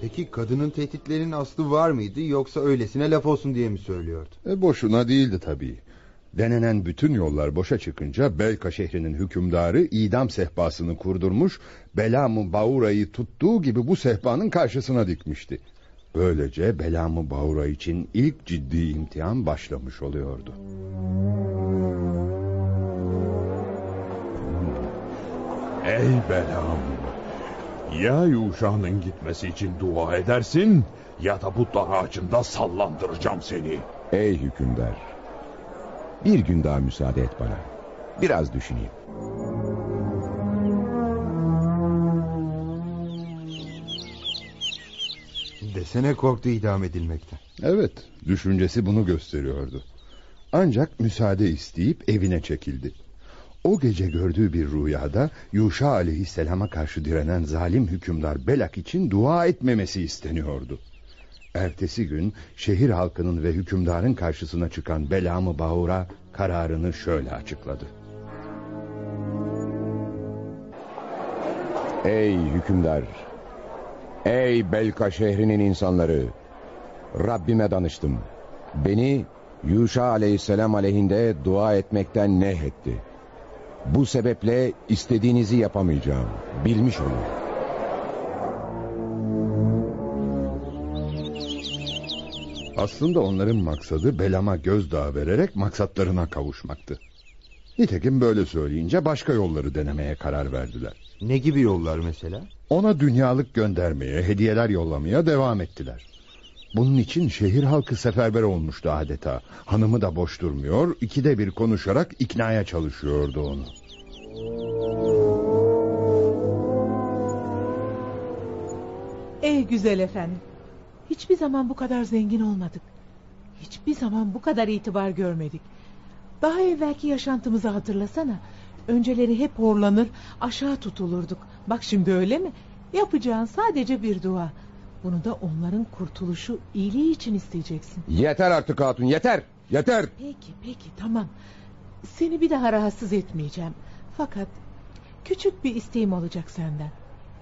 Peki kadının tehditlerinin aslı var mıydı yoksa öylesine laf olsun diye mi söylüyordu? E boşuna değildi tabii. Denenen bütün yollar boşa çıkınca Belka şehrinin hükümdarı idam sehpasını kurdurmuş, Belamı Baura'yı tuttuğu gibi bu sehpanın karşısına dikmişti. Böylece Belamı Baura için ilk ciddi imtihan başlamış oluyordu. Ey belam! Ya Yuşa'nın gitmesi için dua edersin ya da bu dar ağacında sallandıracağım seni. Ey hükümdar. Bir gün daha müsaade et bana. Biraz düşüneyim. Desene korktu idam edilmekten. Evet, düşüncesi bunu gösteriyordu. Ancak müsaade isteyip evine çekildi. O gece gördüğü bir rüyada Yuşa aleyhisselama karşı direnen zalim hükümdar Belak için dua etmemesi isteniyordu. Ertesi gün şehir halkının ve hükümdarın karşısına çıkan Belamı Baur'a kararını şöyle açıkladı. Ey hükümdar! Ey Belka şehrinin insanları! Rabbime danıştım. Beni Yuşa aleyhisselam aleyhinde dua etmekten nehetti. Bu sebeple istediğinizi yapamayacağım. Bilmiş olun. Aslında onların maksadı Belam'a gözdağı vererek maksatlarına kavuşmaktı. Nitekim böyle söyleyince başka yolları denemeye karar verdiler. Ne gibi yollar mesela? Ona dünyalık göndermeye, hediyeler yollamaya devam ettiler. Bunun için şehir halkı seferber olmuştu adeta. Hanımı da boş durmuyor, ikide bir konuşarak iknaya çalışıyordu onu. Ey güzel efendim. Hiçbir zaman bu kadar zengin olmadık. Hiçbir zaman bu kadar itibar görmedik. Daha evvelki yaşantımızı hatırlasana. Önceleri hep horlanır, aşağı tutulurduk. Bak şimdi öyle mi? Yapacağın sadece bir dua. Bunu da onların kurtuluşu, iyiliği için isteyeceksin. Yeter artık hatun yeter. Yeter. Peki, peki tamam. Seni bir daha rahatsız etmeyeceğim. Fakat küçük bir isteğim olacak senden.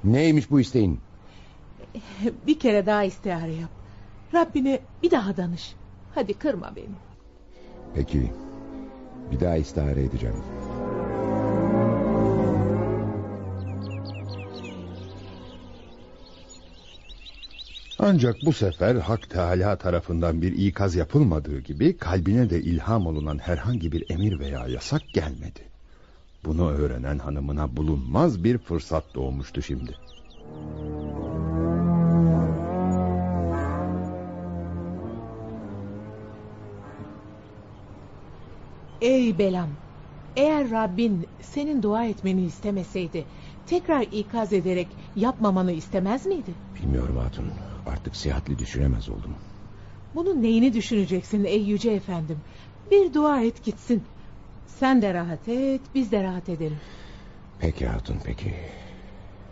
Neymiş bu isteğin? Bir kere daha istihare yap. Rabbine bir daha danış. Hadi kırma beni. Peki. Bir daha istihare edeceğim. Ancak bu sefer Hak Teala tarafından bir ikaz yapılmadığı gibi kalbine de ilham olunan herhangi bir emir veya yasak gelmedi. Bunu öğrenen hanımına bulunmaz bir fırsat doğmuştu şimdi. Ey Belam, eğer Rabbin senin dua etmeni istemeseydi, tekrar ikaz ederek yapmamanı istemez miydi? Bilmiyorum hatun. Artık sihatli düşünemez oldum. Bunun neyini düşüneceksin ey yüce efendim? Bir dua et gitsin. Sen de rahat et, biz de rahat edelim. Peki hatun peki.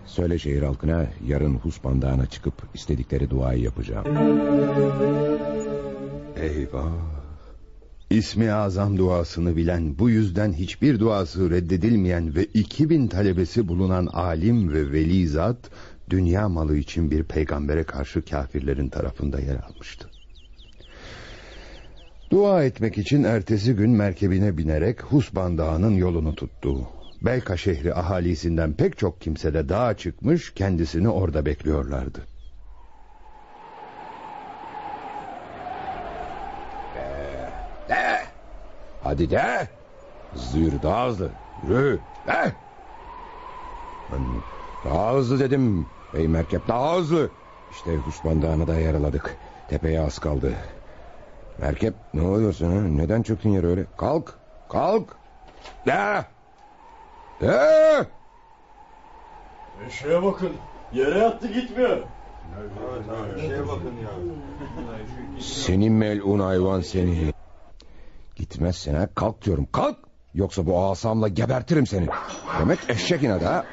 Söyle şehir halkına yarın Huspan Dağı'na çıkıp istedikleri duayı yapacağım. Eyvah! İsmi azam duasını bilen, bu yüzden hiçbir duası reddedilmeyen ve 2000 talebesi bulunan alim ve veli zat, dünya malı için bir peygambere karşı kafirlerin tarafında yer almıştı. Dua etmek için ertesi gün merkebine binerek Husban Dağı'nın yolunu tuttu. Belka şehri ahalisinden pek çok kimse de dağa çıkmış kendisini orada bekliyorlardı. De! Hadi de! Hızlı yürü daha hızlı. Yürü de! Daha hızlı dedim. Bey merkep daha hızlı. İşte Husman Dağı'nı da yaraladık. Tepeye az kaldı. Merkep ne oluyorsun ha? Neden çöktün yere öyle? Kalk. Kalk. De! De! Şeye bakın. Yere yattı gitmiyor. Şeye bakın ya. Seni melun hayvan seni. Gitmezsen ha kalk diyorum kalk. Yoksa bu asamla gebertirim seni. Demek eşek inadı ha.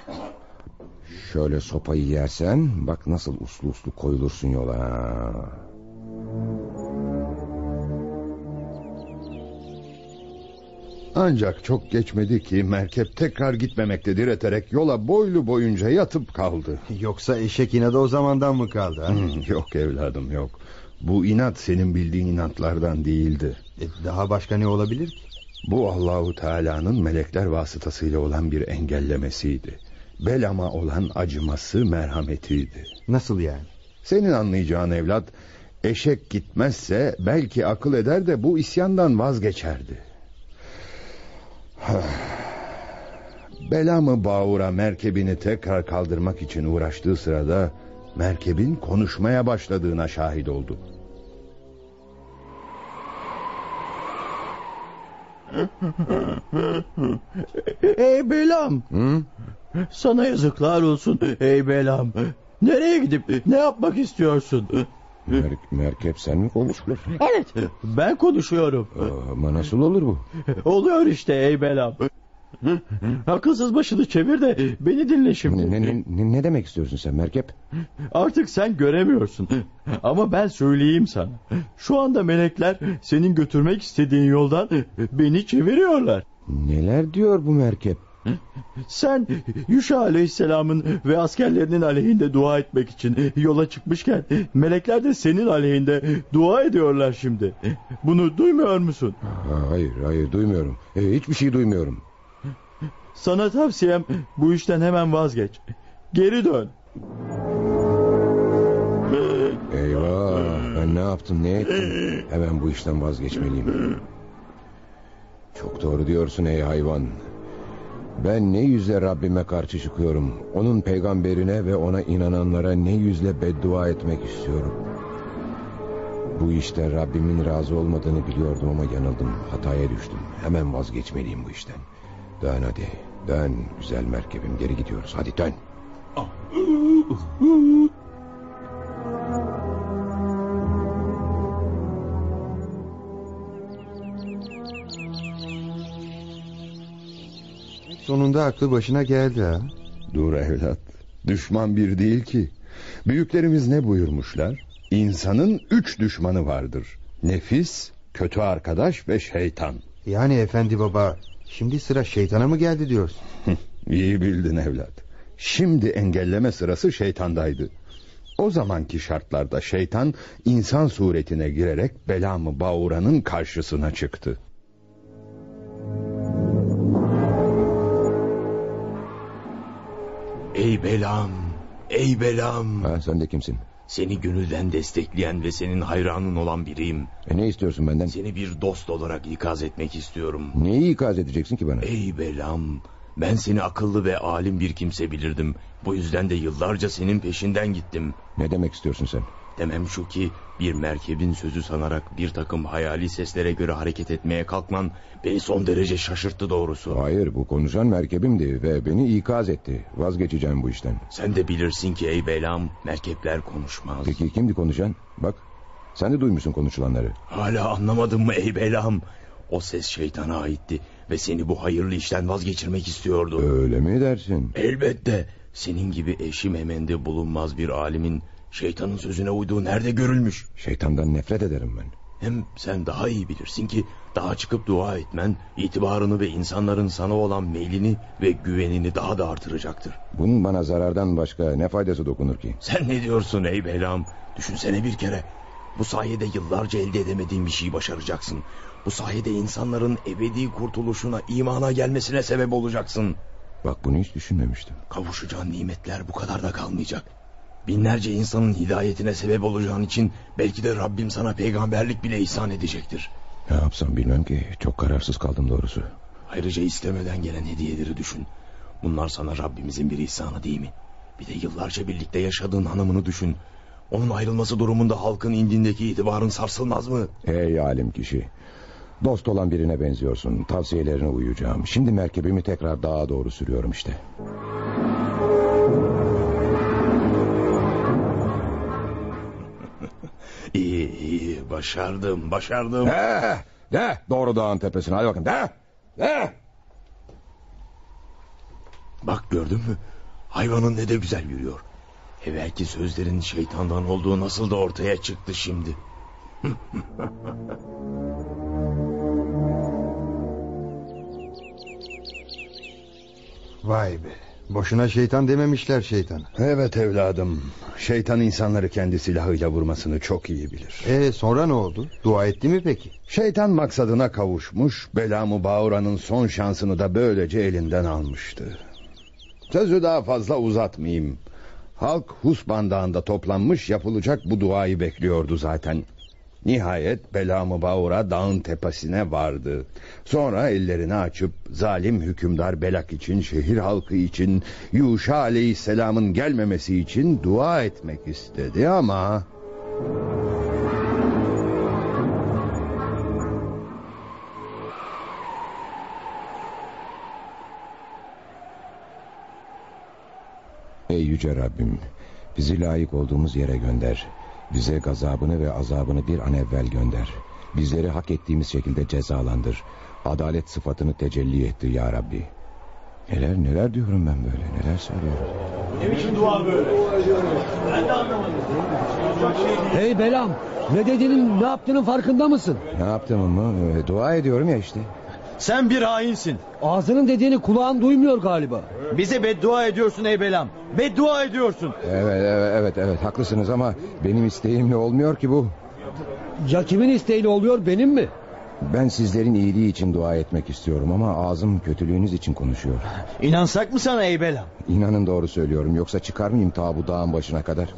Şöyle sopayı yersen bak nasıl uslu uslu koyulursun yola. Ancak çok geçmedi ki merkep tekrar gitmemekte direterek yola boylu boyunca yatıp kaldı. Yoksa eşek inadı o zamandan mı kaldı? Ha? Hmm, yok evladım yok. Bu inat senin bildiğin inatlardan değildi. E, daha başka ne olabilir ki? Bu Allahu Teala'nın melekler vasıtasıyla olan bir engellemesiydi. Belama olan acıması, merhametiydi. Nasıl yani? Senin anlayacağın evlat, eşek gitmezse belki akıl eder de bu isyandan vazgeçerdi. Belamı Bağur'a merkebini tekrar kaldırmak için uğraştığı sırada merkebin konuşmaya başladığına şahit oldu. Ey Belam. Hı? Sana yazıklar olsun ey Belam. Nereye gidip ne yapmak istiyorsun? Mer merkep sen mi konuşuyorsun? Evet ben konuşuyorum. Ama nasıl olur bu? Oluyor işte ey Belam. Akılsız başını çevir de beni dinle şimdi. Ne, ne, ne, ne demek istiyorsun sen merkep? Artık sen göremiyorsun. Ama ben söyleyeyim sana. Şu anda melekler senin götürmek istediğin yoldan beni çeviriyorlar. Neler diyor bu merkep? Sen Yuşa Aleyhisselam'ın ve askerlerinin aleyhinde dua etmek için yola çıkmışken melekler de senin aleyhinde dua ediyorlar şimdi. Bunu duymuyor musun? Ha, hayır hayır duymuyorum. E, hiçbir şey duymuyorum. Sana tavsiyem bu işten hemen vazgeç. Geri dön. Eyvah ben ne yaptım ne ettim? Hemen bu işten vazgeçmeliyim. Çok doğru diyorsun ey hayvan. Ben ne yüzle Rabbime karşı çıkıyorum? Onun peygamberine ve ona inananlara ne yüzle beddua etmek istiyorum? Bu işte Rabbimin razı olmadığını biliyordum ama yanıldım. Hataya düştüm. Hemen vazgeçmeliyim bu işten. Dön hadi dön güzel merkebim geri gidiyoruz hadi dön Sonunda aklı başına geldi ha. Dur evlat. Düşman bir değil ki. Büyüklerimiz ne buyurmuşlar? İnsanın üç düşmanı vardır. Nefis, kötü arkadaş ve şeytan. Yani efendi baba şimdi sıra şeytana mı geldi diyorsun? İyi bildin evlat. Şimdi engelleme sırası şeytandaydı. O zamanki şartlarda şeytan insan suretine girerek Belamı Bağuran'ın karşısına çıktı. Ey Belam, ey Belam. Ha, sen de kimsin? Seni gönülden destekleyen ve senin hayranın olan biriyim. E ne istiyorsun benden? Seni bir dost olarak ikaz etmek istiyorum. Neyi ikaz edeceksin ki bana? Ey Belam, ben seni akıllı ve alim bir kimse bilirdim. Bu yüzden de yıllarca senin peşinden gittim. Ne demek istiyorsun sen? Demem şu ki bir merkebin sözü sanarak bir takım hayali seslere göre hareket etmeye kalkman beni son derece şaşırttı doğrusu. Hayır bu konuşan merkebimdi ve beni ikaz etti. Vazgeçeceğim bu işten. Sen de bilirsin ki ey Belam merkepler konuşmaz. Peki kimdi konuşan? Bak sen de duymuşsun konuşulanları. Hala anlamadın mı ey Belam? O ses şeytana aitti ve seni bu hayırlı işten vazgeçirmek istiyordu. Öyle mi dersin? Elbette. Senin gibi eşi memende bulunmaz bir alimin şeytanın sözüne uyduğu nerede görülmüş? Şeytandan nefret ederim ben. Hem sen daha iyi bilirsin ki daha çıkıp dua etmen itibarını ve insanların sana olan meylini ve güvenini daha da artıracaktır. Bunun bana zarardan başka ne faydası dokunur ki? Sen ne diyorsun ey Belam? Düşünsene bir kere. Bu sayede yıllarca elde edemediğin bir şeyi başaracaksın. Bu sayede insanların ebedi kurtuluşuna, imana gelmesine sebep olacaksın. Bak bunu hiç düşünmemiştim. Kavuşacağın nimetler bu kadar da kalmayacak. Binlerce insanın hidayetine sebep olacağın için belki de Rabbim sana peygamberlik bile ihsan edecektir. Ne yapsam bilmem ki. Çok kararsız kaldım doğrusu. Ayrıca istemeden gelen hediyeleri düşün. Bunlar sana Rabbimizin bir ihsanı değil mi? Bir de yıllarca birlikte yaşadığın hanımını düşün. Onun ayrılması durumunda halkın indindeki itibarın sarsılmaz mı? Ey alim kişi. Dost olan birine benziyorsun. Tavsiyelerine uyacağım. Şimdi merkebimi tekrar dağa doğru sürüyorum işte. İyi iyi başardım başardım. De, de doğru dağın tepesine hadi bakın de, de. Bak gördün mü? Hayvanın ne de güzel yürüyor. Evvelki sözlerin şeytandan olduğu nasıl da ortaya çıktı şimdi. Vay be. Boşuna şeytan dememişler şeytan. Evet evladım. Şeytan insanları kendi silahıyla vurmasını çok iyi bilir. E sonra ne oldu? Dua etti mi peki? Şeytan maksadına kavuşmuş, Belamı Bağuran'ın son şansını da böylece elinden almıştı. Sözü daha fazla uzatmayayım. Halk Husban Dağı'nda toplanmış yapılacak bu duayı bekliyordu zaten. Nihayet Belamı Bağura dağın tepesine vardı. Sonra ellerini açıp zalim hükümdar Belak için, şehir halkı için, Yuşa aleyhisselamın gelmemesi için dua etmek istedi ama... Ey yüce Rabbim, bizi layık olduğumuz yere gönder. Bize gazabını ve azabını bir an evvel gönder. Bizleri hak ettiğimiz şekilde cezalandır. Adalet sıfatını tecelli ettir ya Rabbi. Neler neler diyorum ben böyle neler söylüyorum. Ne biçim dua böyle? Ben de anlamadım. Hey Belam ne dediğinin ne yaptığının farkında mısın? Ne yaptım mı? Ee, Dua ediyorum ya işte. Sen bir hainsin. Ağzının dediğini kulağın duymuyor galiba. Bize beddua ediyorsun ey Belam. Beddua ediyorsun. Evet evet evet evet haklısınız ama benim isteğimle olmuyor ki bu. Ya kimin isteğiyle oluyor benim mi? Ben sizlerin iyiliği için dua etmek istiyorum ama ağzım kötülüğünüz için konuşuyor. İnansak mı sana ey Belam? İnanın doğru söylüyorum yoksa çıkar mıyım ta bu dağın başına kadar?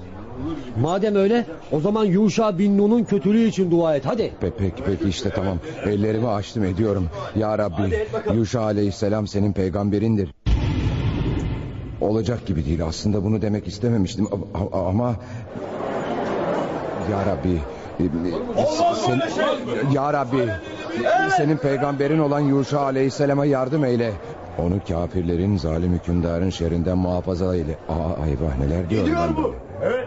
Madem öyle o zaman Yuşa bin Nun'un kötülüğü için dua et hadi. Pe peki peki işte tamam. Ellerimi açtım ediyorum. Ya Rabbi Yuşa aleyhisselam senin peygamberindir. Olacak gibi değil aslında bunu demek istememiştim ama... Ya Rabbi... e, Sen, ya Rabbi senin peygamberin olan Yuşa aleyhisselama yardım eyle. Onu kafirlerin zalim hükümdarın şerrinden muhafaza eyle. Aa eyvah neler diyorum ben böyle.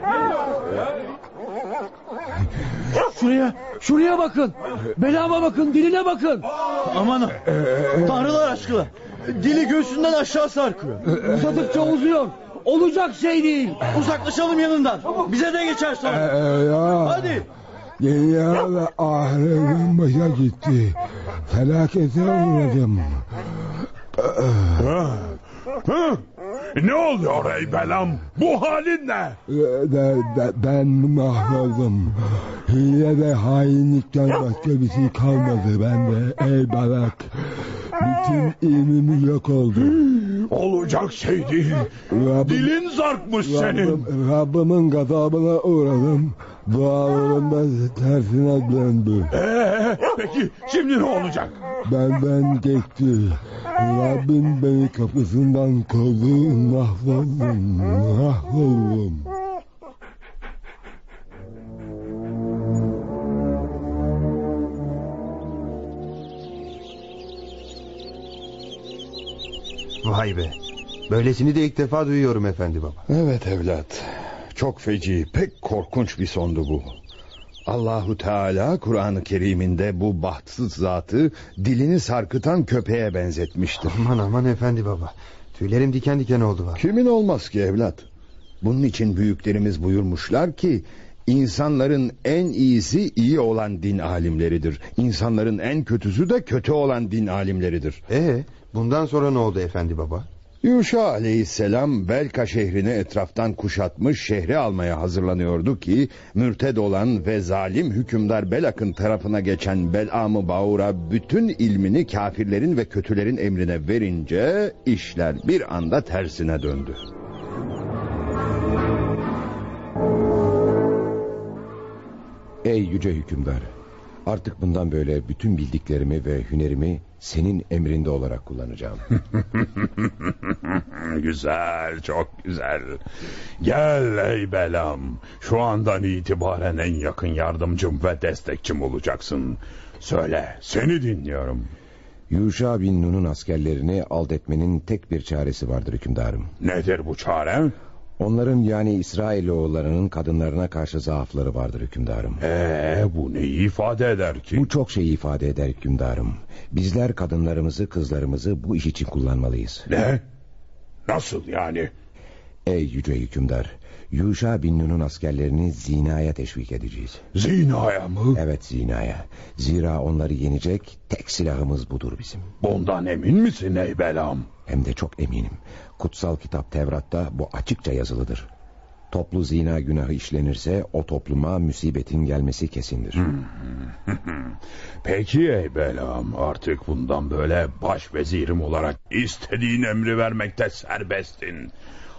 Şuraya, şuraya bakın. Belama bakın, diline bakın. Aman Tanrılar aşkına. Dili göğsünden aşağı sarkıyor. Uzadıkça uzuyor. Olacak şey değil. Uzaklaşalım yanından. Bize de geçer sonra. ya. Hadi. Dünya ve ahiretin başa gitti. Felakete uğradım. Ne oluyor ey belam? Bu halin ne? De, de, ben mahvoldum. Hile ve hainlikten başka bir şey kalmadı bende ey balak. Bütün ilmim yok oldu. Olacak şey değil. Rabbim- Dilin zarkmış senin. Rabbim, Rabbimin gazabına uğradım. Dualarım da tersine döndü. Ee, peki şimdi ne olacak? Benden geçti. Rabbim beni kapısından kovdu. Mahvoldum. Mahvoldum. Vay be. Böylesini de ilk defa duyuyorum efendi baba. Evet evlat. Çok feci, pek korkunç bir sondu bu. Allahu Teala Kur'an-ı Kerim'inde bu bahtsız zatı dilini sarkıtan köpeğe benzetmiştir. Aman aman efendi baba. Tüylerim diken diken oldu var. Kimin olmaz ki evlat? Bunun için büyüklerimiz buyurmuşlar ki insanların en iyisi iyi olan din alimleridir. İnsanların en kötüsü de kötü olan din alimleridir. Ee, bundan sonra ne oldu efendi baba? Yuşa aleyhisselam Belka şehrini etraftan kuşatmış şehri almaya hazırlanıyordu ki mürted olan ve zalim hükümdar Belak'ın tarafına geçen Belam'ı Baur'a bütün ilmini kafirlerin ve kötülerin emrine verince işler bir anda tersine döndü. Ey yüce hükümdar. Artık bundan böyle bütün bildiklerimi ve hünerimi senin emrinde olarak kullanacağım. güzel, çok güzel. Gel ey belam. Şu andan itibaren en yakın yardımcım ve destekçim olacaksın. Söyle, seni dinliyorum. Yuşa bin Nun'un askerlerini alt etmenin tek bir çaresi vardır hükümdarım. Nedir bu çare? Onların yani İsrailoğullarının kadınlarına karşı zaafları vardır hükümdarım. Ee, bu neyi ifade eder ki? Bu çok şey ifade eder hükümdarım. Bizler kadınlarımızı, kızlarımızı bu iş için kullanmalıyız. Ne? Nasıl yani? Ey yüce hükümdar, Yuşa bin Nun'un askerlerini zinaya teşvik edeceğiz. Zinaya mı? Evet zinaya. Zira onları yenecek tek silahımız budur bizim. Bundan emin misin ey belam? Hem de çok eminim. Kutsal kitap Tevrat'ta bu açıkça yazılıdır. Toplu zina günahı işlenirse o topluma musibetin gelmesi kesindir. Peki ey belam artık bundan böyle başvezirim olarak istediğin emri vermekte serbestsin.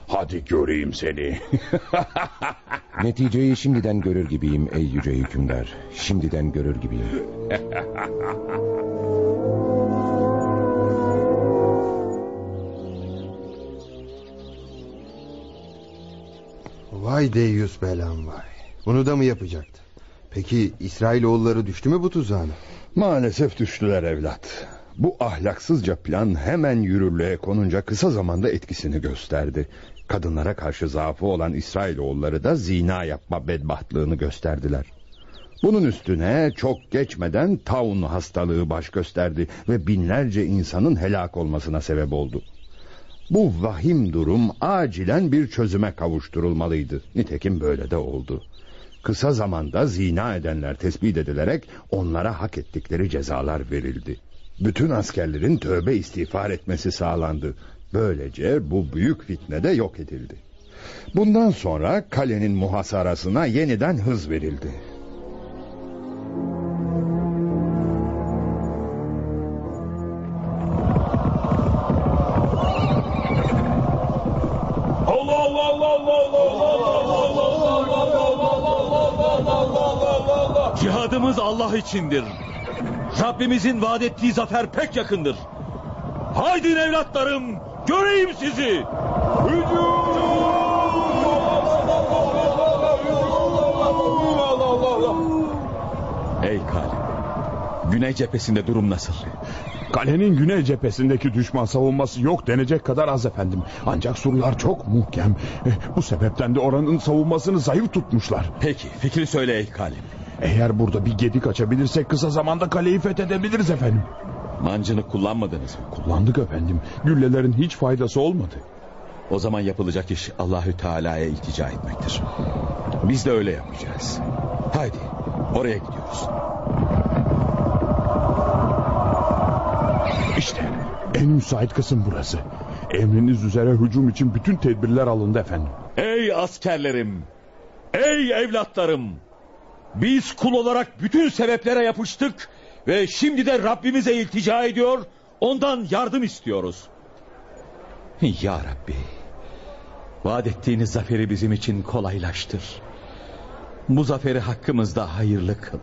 Hadi göreyim seni. Neticeyi şimdiden görür gibiyim ey yüce hükümdar. Şimdiden görür gibiyim. Vay deyyus belam vay. Bunu da mı yapacaktı? Peki İsrailoğulları düştü mü bu tuzağına? Maalesef düştüler evlat. Bu ahlaksızca plan hemen yürürlüğe konunca kısa zamanda etkisini gösterdi. Kadınlara karşı zaafı olan İsrailoğulları da zina yapma bedbahtlığını gösterdiler. Bunun üstüne çok geçmeden taun hastalığı baş gösterdi ve binlerce insanın helak olmasına sebep oldu. Bu vahim durum acilen bir çözüme kavuşturulmalıydı. Nitekim böyle de oldu. Kısa zamanda zina edenler tespit edilerek onlara hak ettikleri cezalar verildi. Bütün askerlerin tövbe istiğfar etmesi sağlandı. Böylece bu büyük fitne de yok edildi. Bundan sonra kalenin muhasarasına yeniden hız verildi. Cihadımız Allah içindir. Rabbimizin vaad ettiği zafer pek yakındır. Haydin evlatlarım, göreyim sizi. Ey Kalip, güney cephesinde durum nasıl? Kalenin güney cephesindeki düşman savunması yok denecek kadar az efendim. Ancak surlar çok muhkem. Eh, Bu sebepten de oranın savunmasını zayıf tutmuşlar. Peki fikri söyle ey Kalip. Eğer burada bir gedik açabilirsek kısa zamanda kaleyi fethedebiliriz efendim. Mancını kullanmadınız mı? Kullandık efendim. Güllelerin hiç faydası olmadı. O zaman yapılacak iş Allahü Teala'ya iltica etmektir. Biz de öyle yapacağız. Haydi oraya gidiyoruz. İşte en müsait kısım burası. Emriniz üzere hücum için bütün tedbirler alındı efendim. Ey askerlerim! Ey evlatlarım! Biz kul olarak bütün sebeplere yapıştık ve şimdi de Rabbimize iltica ediyor, ondan yardım istiyoruz. Ya Rabbi, vaat ettiğiniz zaferi bizim için kolaylaştır. Bu zaferi hakkımızda hayırlı kıl.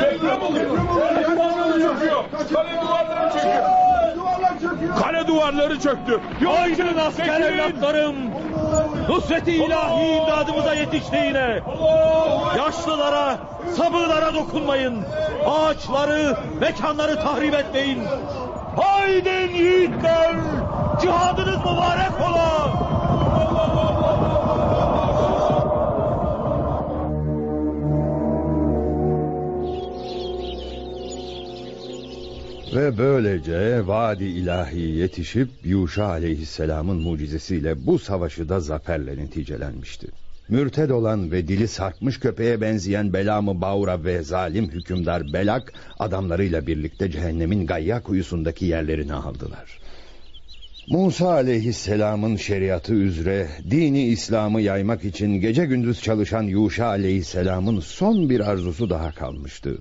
Deprem oluyor. Kale duvarları çöküyor. Kale duvarları çöküyor. Duvarlar çöküyor. Kale duvarları çöktü. Aydın asker evlatlarım! Nusreti ilahi imdadımıza yetişti yine. Yaşlılara, sabırlara dokunmayın. Ağaçları, mekanları tahrip etmeyin. Haydin yiğitler! Cihadınız mübarek ola! Ve böylece vaadi ilahi yetişip Yuşa aleyhisselamın mucizesiyle bu savaşı da zaferle neticelenmişti. Mürted olan ve dili sarkmış köpeğe benzeyen Belamı Baura ve zalim hükümdar Belak adamlarıyla birlikte cehennemin Gayya kuyusundaki yerlerini aldılar. Musa aleyhisselamın şeriatı üzere dini İslam'ı yaymak için gece gündüz çalışan Yuşa aleyhisselamın son bir arzusu daha kalmıştı.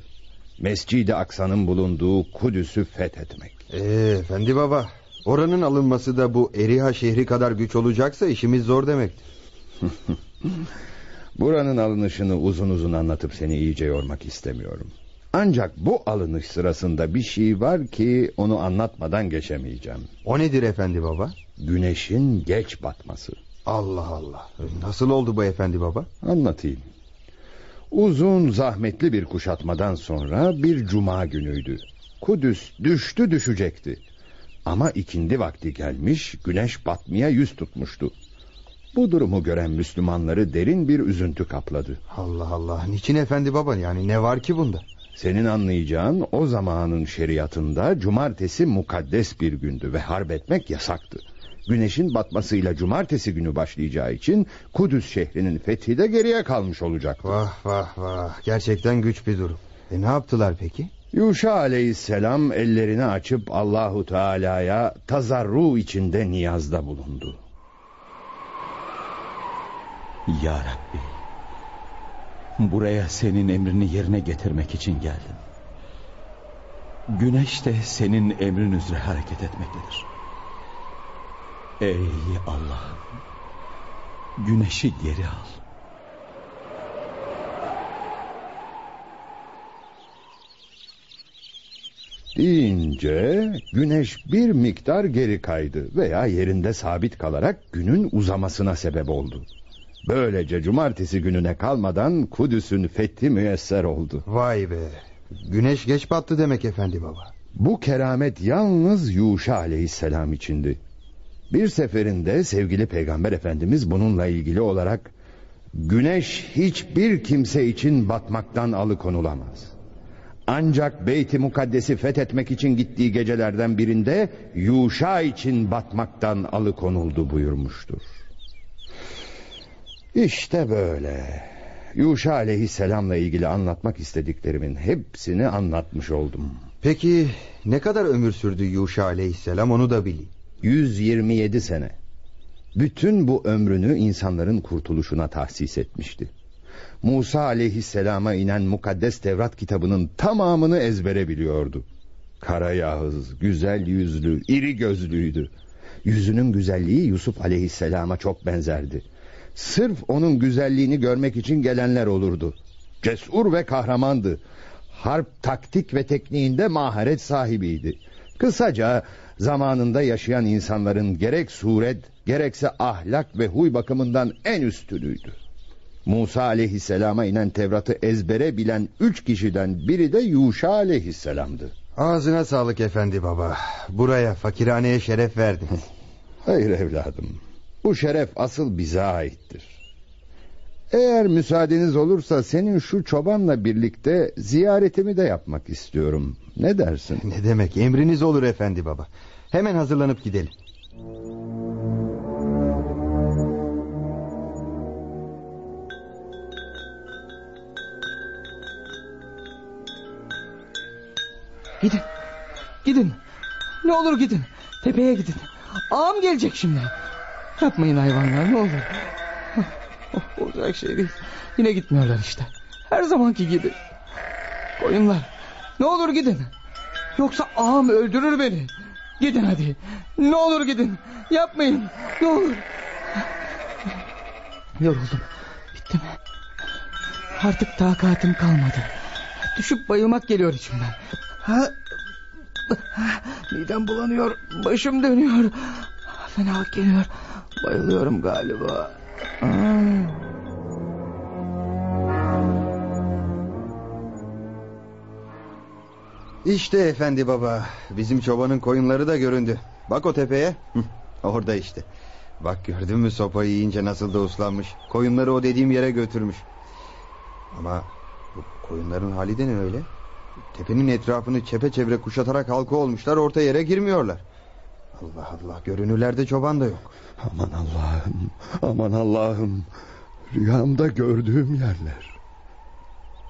Mescid-i Aksa'nın bulunduğu Kudüs'ü fethetmek. Ee, efendi baba oranın alınması da bu Eriha şehri kadar güç olacaksa işimiz zor demektir. Buranın alınışını uzun uzun anlatıp seni iyice yormak istemiyorum. Ancak bu alınış sırasında bir şey var ki onu anlatmadan geçemeyeceğim. O nedir efendi baba? Güneşin geç batması. Allah Allah. Nasıl oldu bu efendi baba? Anlatayım. Uzun zahmetli bir kuşatmadan sonra bir cuma günüydü. Kudüs düştü düşecekti. Ama ikindi vakti gelmiş güneş batmaya yüz tutmuştu. Bu durumu gören Müslümanları derin bir üzüntü kapladı. Allah Allah. Niçin efendi baba yani ne var ki bunda? Senin anlayacağın o zamanın şeriatında cumartesi mukaddes bir gündü ve harp etmek yasaktı. Güneşin batmasıyla cumartesi günü başlayacağı için Kudüs şehrinin fethi de geriye kalmış olacak. Vah vah vah. Gerçekten güç bir durum. E ne yaptılar peki? Yuşa aleyhisselam ellerini açıp Allahu Teala'ya tazarru içinde niyazda bulundu. Ya Rabbi, buraya senin emrini yerine getirmek için geldim. Güneş de senin emrin üzere hareket etmektedir. Ey Allah'ım, güneşi geri al. Deyince güneş bir miktar geri kaydı veya yerinde sabit kalarak günün uzamasına sebep oldu. Böylece cumartesi gününe kalmadan Kudüs'ün fethi müyesser oldu. Vay be. Güneş geç battı demek efendi baba. Bu keramet yalnız Yuşa aleyhisselam içindi. Bir seferinde sevgili peygamber efendimiz bununla ilgili olarak güneş hiçbir kimse için batmaktan alıkonulamaz. Ancak Beyt-i Mukaddes'i fethetmek için gittiği gecelerden birinde Yuşa için batmaktan alıkonuldu buyurmuştur. İşte böyle. Yuşa aleyhisselamla ilgili anlatmak istediklerimin hepsini anlatmış oldum. Peki ne kadar ömür sürdü Yuşa aleyhisselam onu da bileyim. 127 sene. Bütün bu ömrünü insanların kurtuluşuna tahsis etmişti. Musa aleyhisselama inen mukaddes Tevrat kitabının tamamını ezbere biliyordu. Kara yağız, güzel yüzlü, iri gözlüydü. Yüzünün güzelliği Yusuf aleyhisselama çok benzerdi. Sırf onun güzelliğini görmek için gelenler olurdu. Cesur ve kahramandı. Harp taktik ve tekniğinde maharet sahibiydi. Kısaca zamanında yaşayan insanların gerek suret gerekse ahlak ve huy bakımından en üstünüydü. Musa aleyhisselama inen Tevrat'ı ezbere bilen üç kişiden biri de Yuşa aleyhisselamdı. Ağzına sağlık efendi baba. Buraya fakirhaneye şeref verdin. Hayır evladım. Bu şeref asıl bize aittir. Eğer müsaadeniz olursa senin şu çobanla birlikte ziyaretimi de yapmak istiyorum. Ne dersin? Ne demek emriniz olur efendi baba. Hemen hazırlanıp gidelim. Gidin. Gidin. Ne olur gidin. Tepeye gidin. Ağam gelecek şimdi. Yapmayın hayvanlar ne olur. Olacak şey değil. Yine gitmiyorlar işte. Her zamanki gibi. Koyunlar. Ne olur gidin. Yoksa ağam öldürür beni. Gidin hadi. Ne olur gidin. Yapmayın. Ne olur. Yoruldum. Bittim. Artık takatim kalmadı. Düşüp bayılmak geliyor içimden. Ha, midem bulanıyor. Başım dönüyor. Fenalık geliyor. Bayılıyorum galiba. İşte efendi baba. Bizim çobanın koyunları da göründü. Bak o tepeye. Orada işte. Bak gördün mü sopayı yiyince nasıl da uslanmış. Koyunları o dediğim yere götürmüş. Ama bu koyunların hali de ne öyle? Tepenin etrafını çepeçevre kuşatarak halka olmuşlar orta yere girmiyorlar. Allah Allah görünürlerde çoban da yok. Aman Allah'ım, aman Allah'ım. Rüyamda gördüğüm yerler.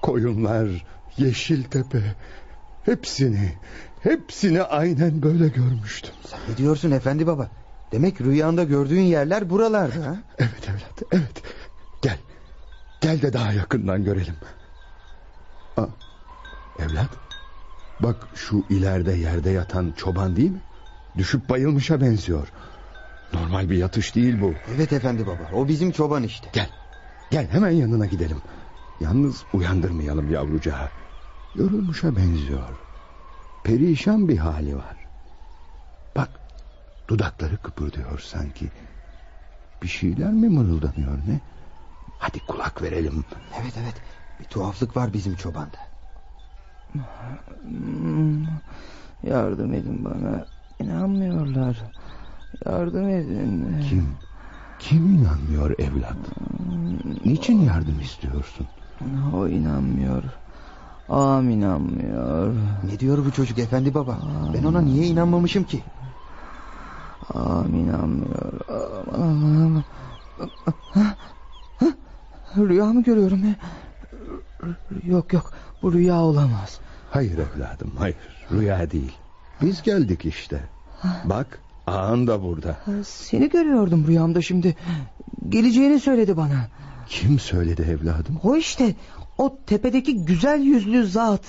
Koyunlar, yeşil tepe. Hepsini, hepsini aynen böyle görmüştüm. Sen ne diyorsun efendi baba? Demek rüyanda gördüğün yerler buralardı ha? Evet evlat, evet. Gel, gel de daha yakından görelim. Aa, evlat, bak şu ileride yerde yatan çoban değil mi? Düşüp bayılmışa benziyor. Normal bir yatış değil bu. Evet efendi baba o bizim çoban işte. Gel gel hemen yanına gidelim. Yalnız uyandırmayalım yavrucağı. Yorulmuşa benziyor. Perişan bir hali var. Bak dudakları kıpırdıyor sanki. Bir şeyler mi mırıldanıyor ne? Hadi kulak verelim. Evet evet bir tuhaflık var bizim çobanda. Yardım edin bana. İnanmıyorlar. Yardım edin. Kim? Kim inanmıyor evlat? Niçin yardım istiyorsun? O inanmıyor. Ağam inanmıyor. Ne diyor bu çocuk efendi baba? Ben ona niye inanmamışım ki? Ağam inanmıyor. Aman Rüya mı görüyorum? Yok yok bu rüya olamaz. Hayır evladım hayır rüya değil. Biz geldik işte. Bak ağan da burada. Seni görüyordum rüyamda şimdi. Geleceğini söyledi bana. Kim söyledi evladım? O işte o tepedeki güzel yüzlü zat.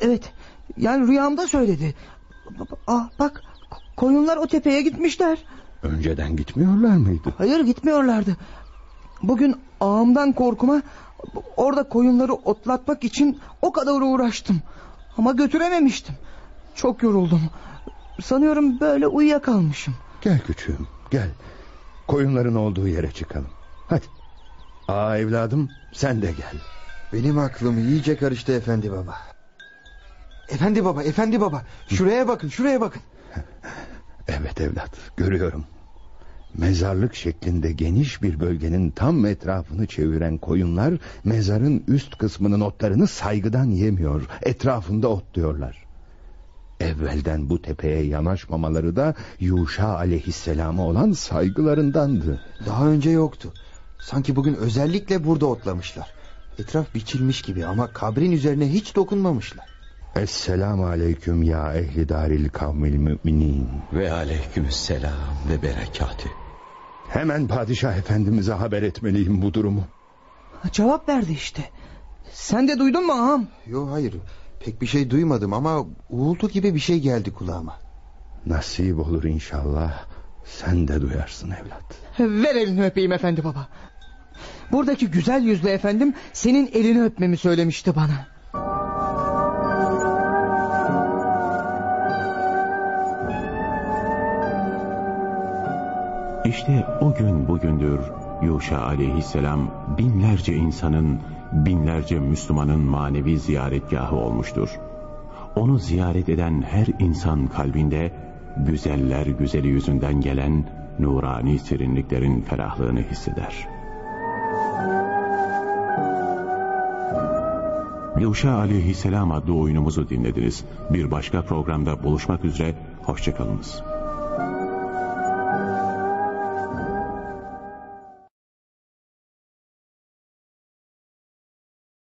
Evet yani rüyamda söyledi. Ah bak koyunlar o tepeye gitmişler. Önceden gitmiyorlar mıydı? Hayır gitmiyorlardı. Bugün ağamdan korkuma orada koyunları otlatmak için o kadar uğraştım. Ama götürememiştim. Çok yoruldum. Sanıyorum böyle uyuyakalmışım. Gel küçüğüm gel. Koyunların olduğu yere çıkalım. Hadi. Aa evladım sen de gel. Benim aklım iyice karıştı efendi baba. Efendi baba, efendi baba. Şuraya bakın, şuraya bakın. Evet evlat, görüyorum. Mezarlık şeklinde geniş bir bölgenin tam etrafını çeviren koyunlar... ...mezarın üst kısmının otlarını saygıdan yemiyor. Etrafında otluyorlar. Evvelden bu tepeye yanaşmamaları da... ...Yuşa aleyhisselama olan saygılarındandı. Daha önce yoktu. Sanki bugün özellikle burada otlamışlar. Etraf biçilmiş gibi ama kabrin üzerine hiç dokunmamışlar. Esselamu aleyküm ya ehli daril kavmil müminin. Ve aleykümselam ve berekatü. Hemen padişah efendimize haber etmeliyim bu durumu. Cevap verdi işte. Sen de duydun mu ağam? Yok hayır. Pek bir şey duymadım ama uğultu gibi bir şey geldi kulağıma. Nasip olur inşallah. Sen de duyarsın evlat. Ver elini öpeyim efendi baba. Buradaki güzel yüzlü efendim senin elini öpmemi söylemişti bana. İşte o gün bugündür Yuşa aleyhisselam binlerce insanın, binlerce Müslümanın manevi ziyaretgahı olmuştur. Onu ziyaret eden her insan kalbinde güzeller güzeli yüzünden gelen nurani serinliklerin ferahlığını hisseder. Yuşa aleyhisselam adlı oyunumuzu dinlediniz. Bir başka programda buluşmak üzere, hoşçakalınız.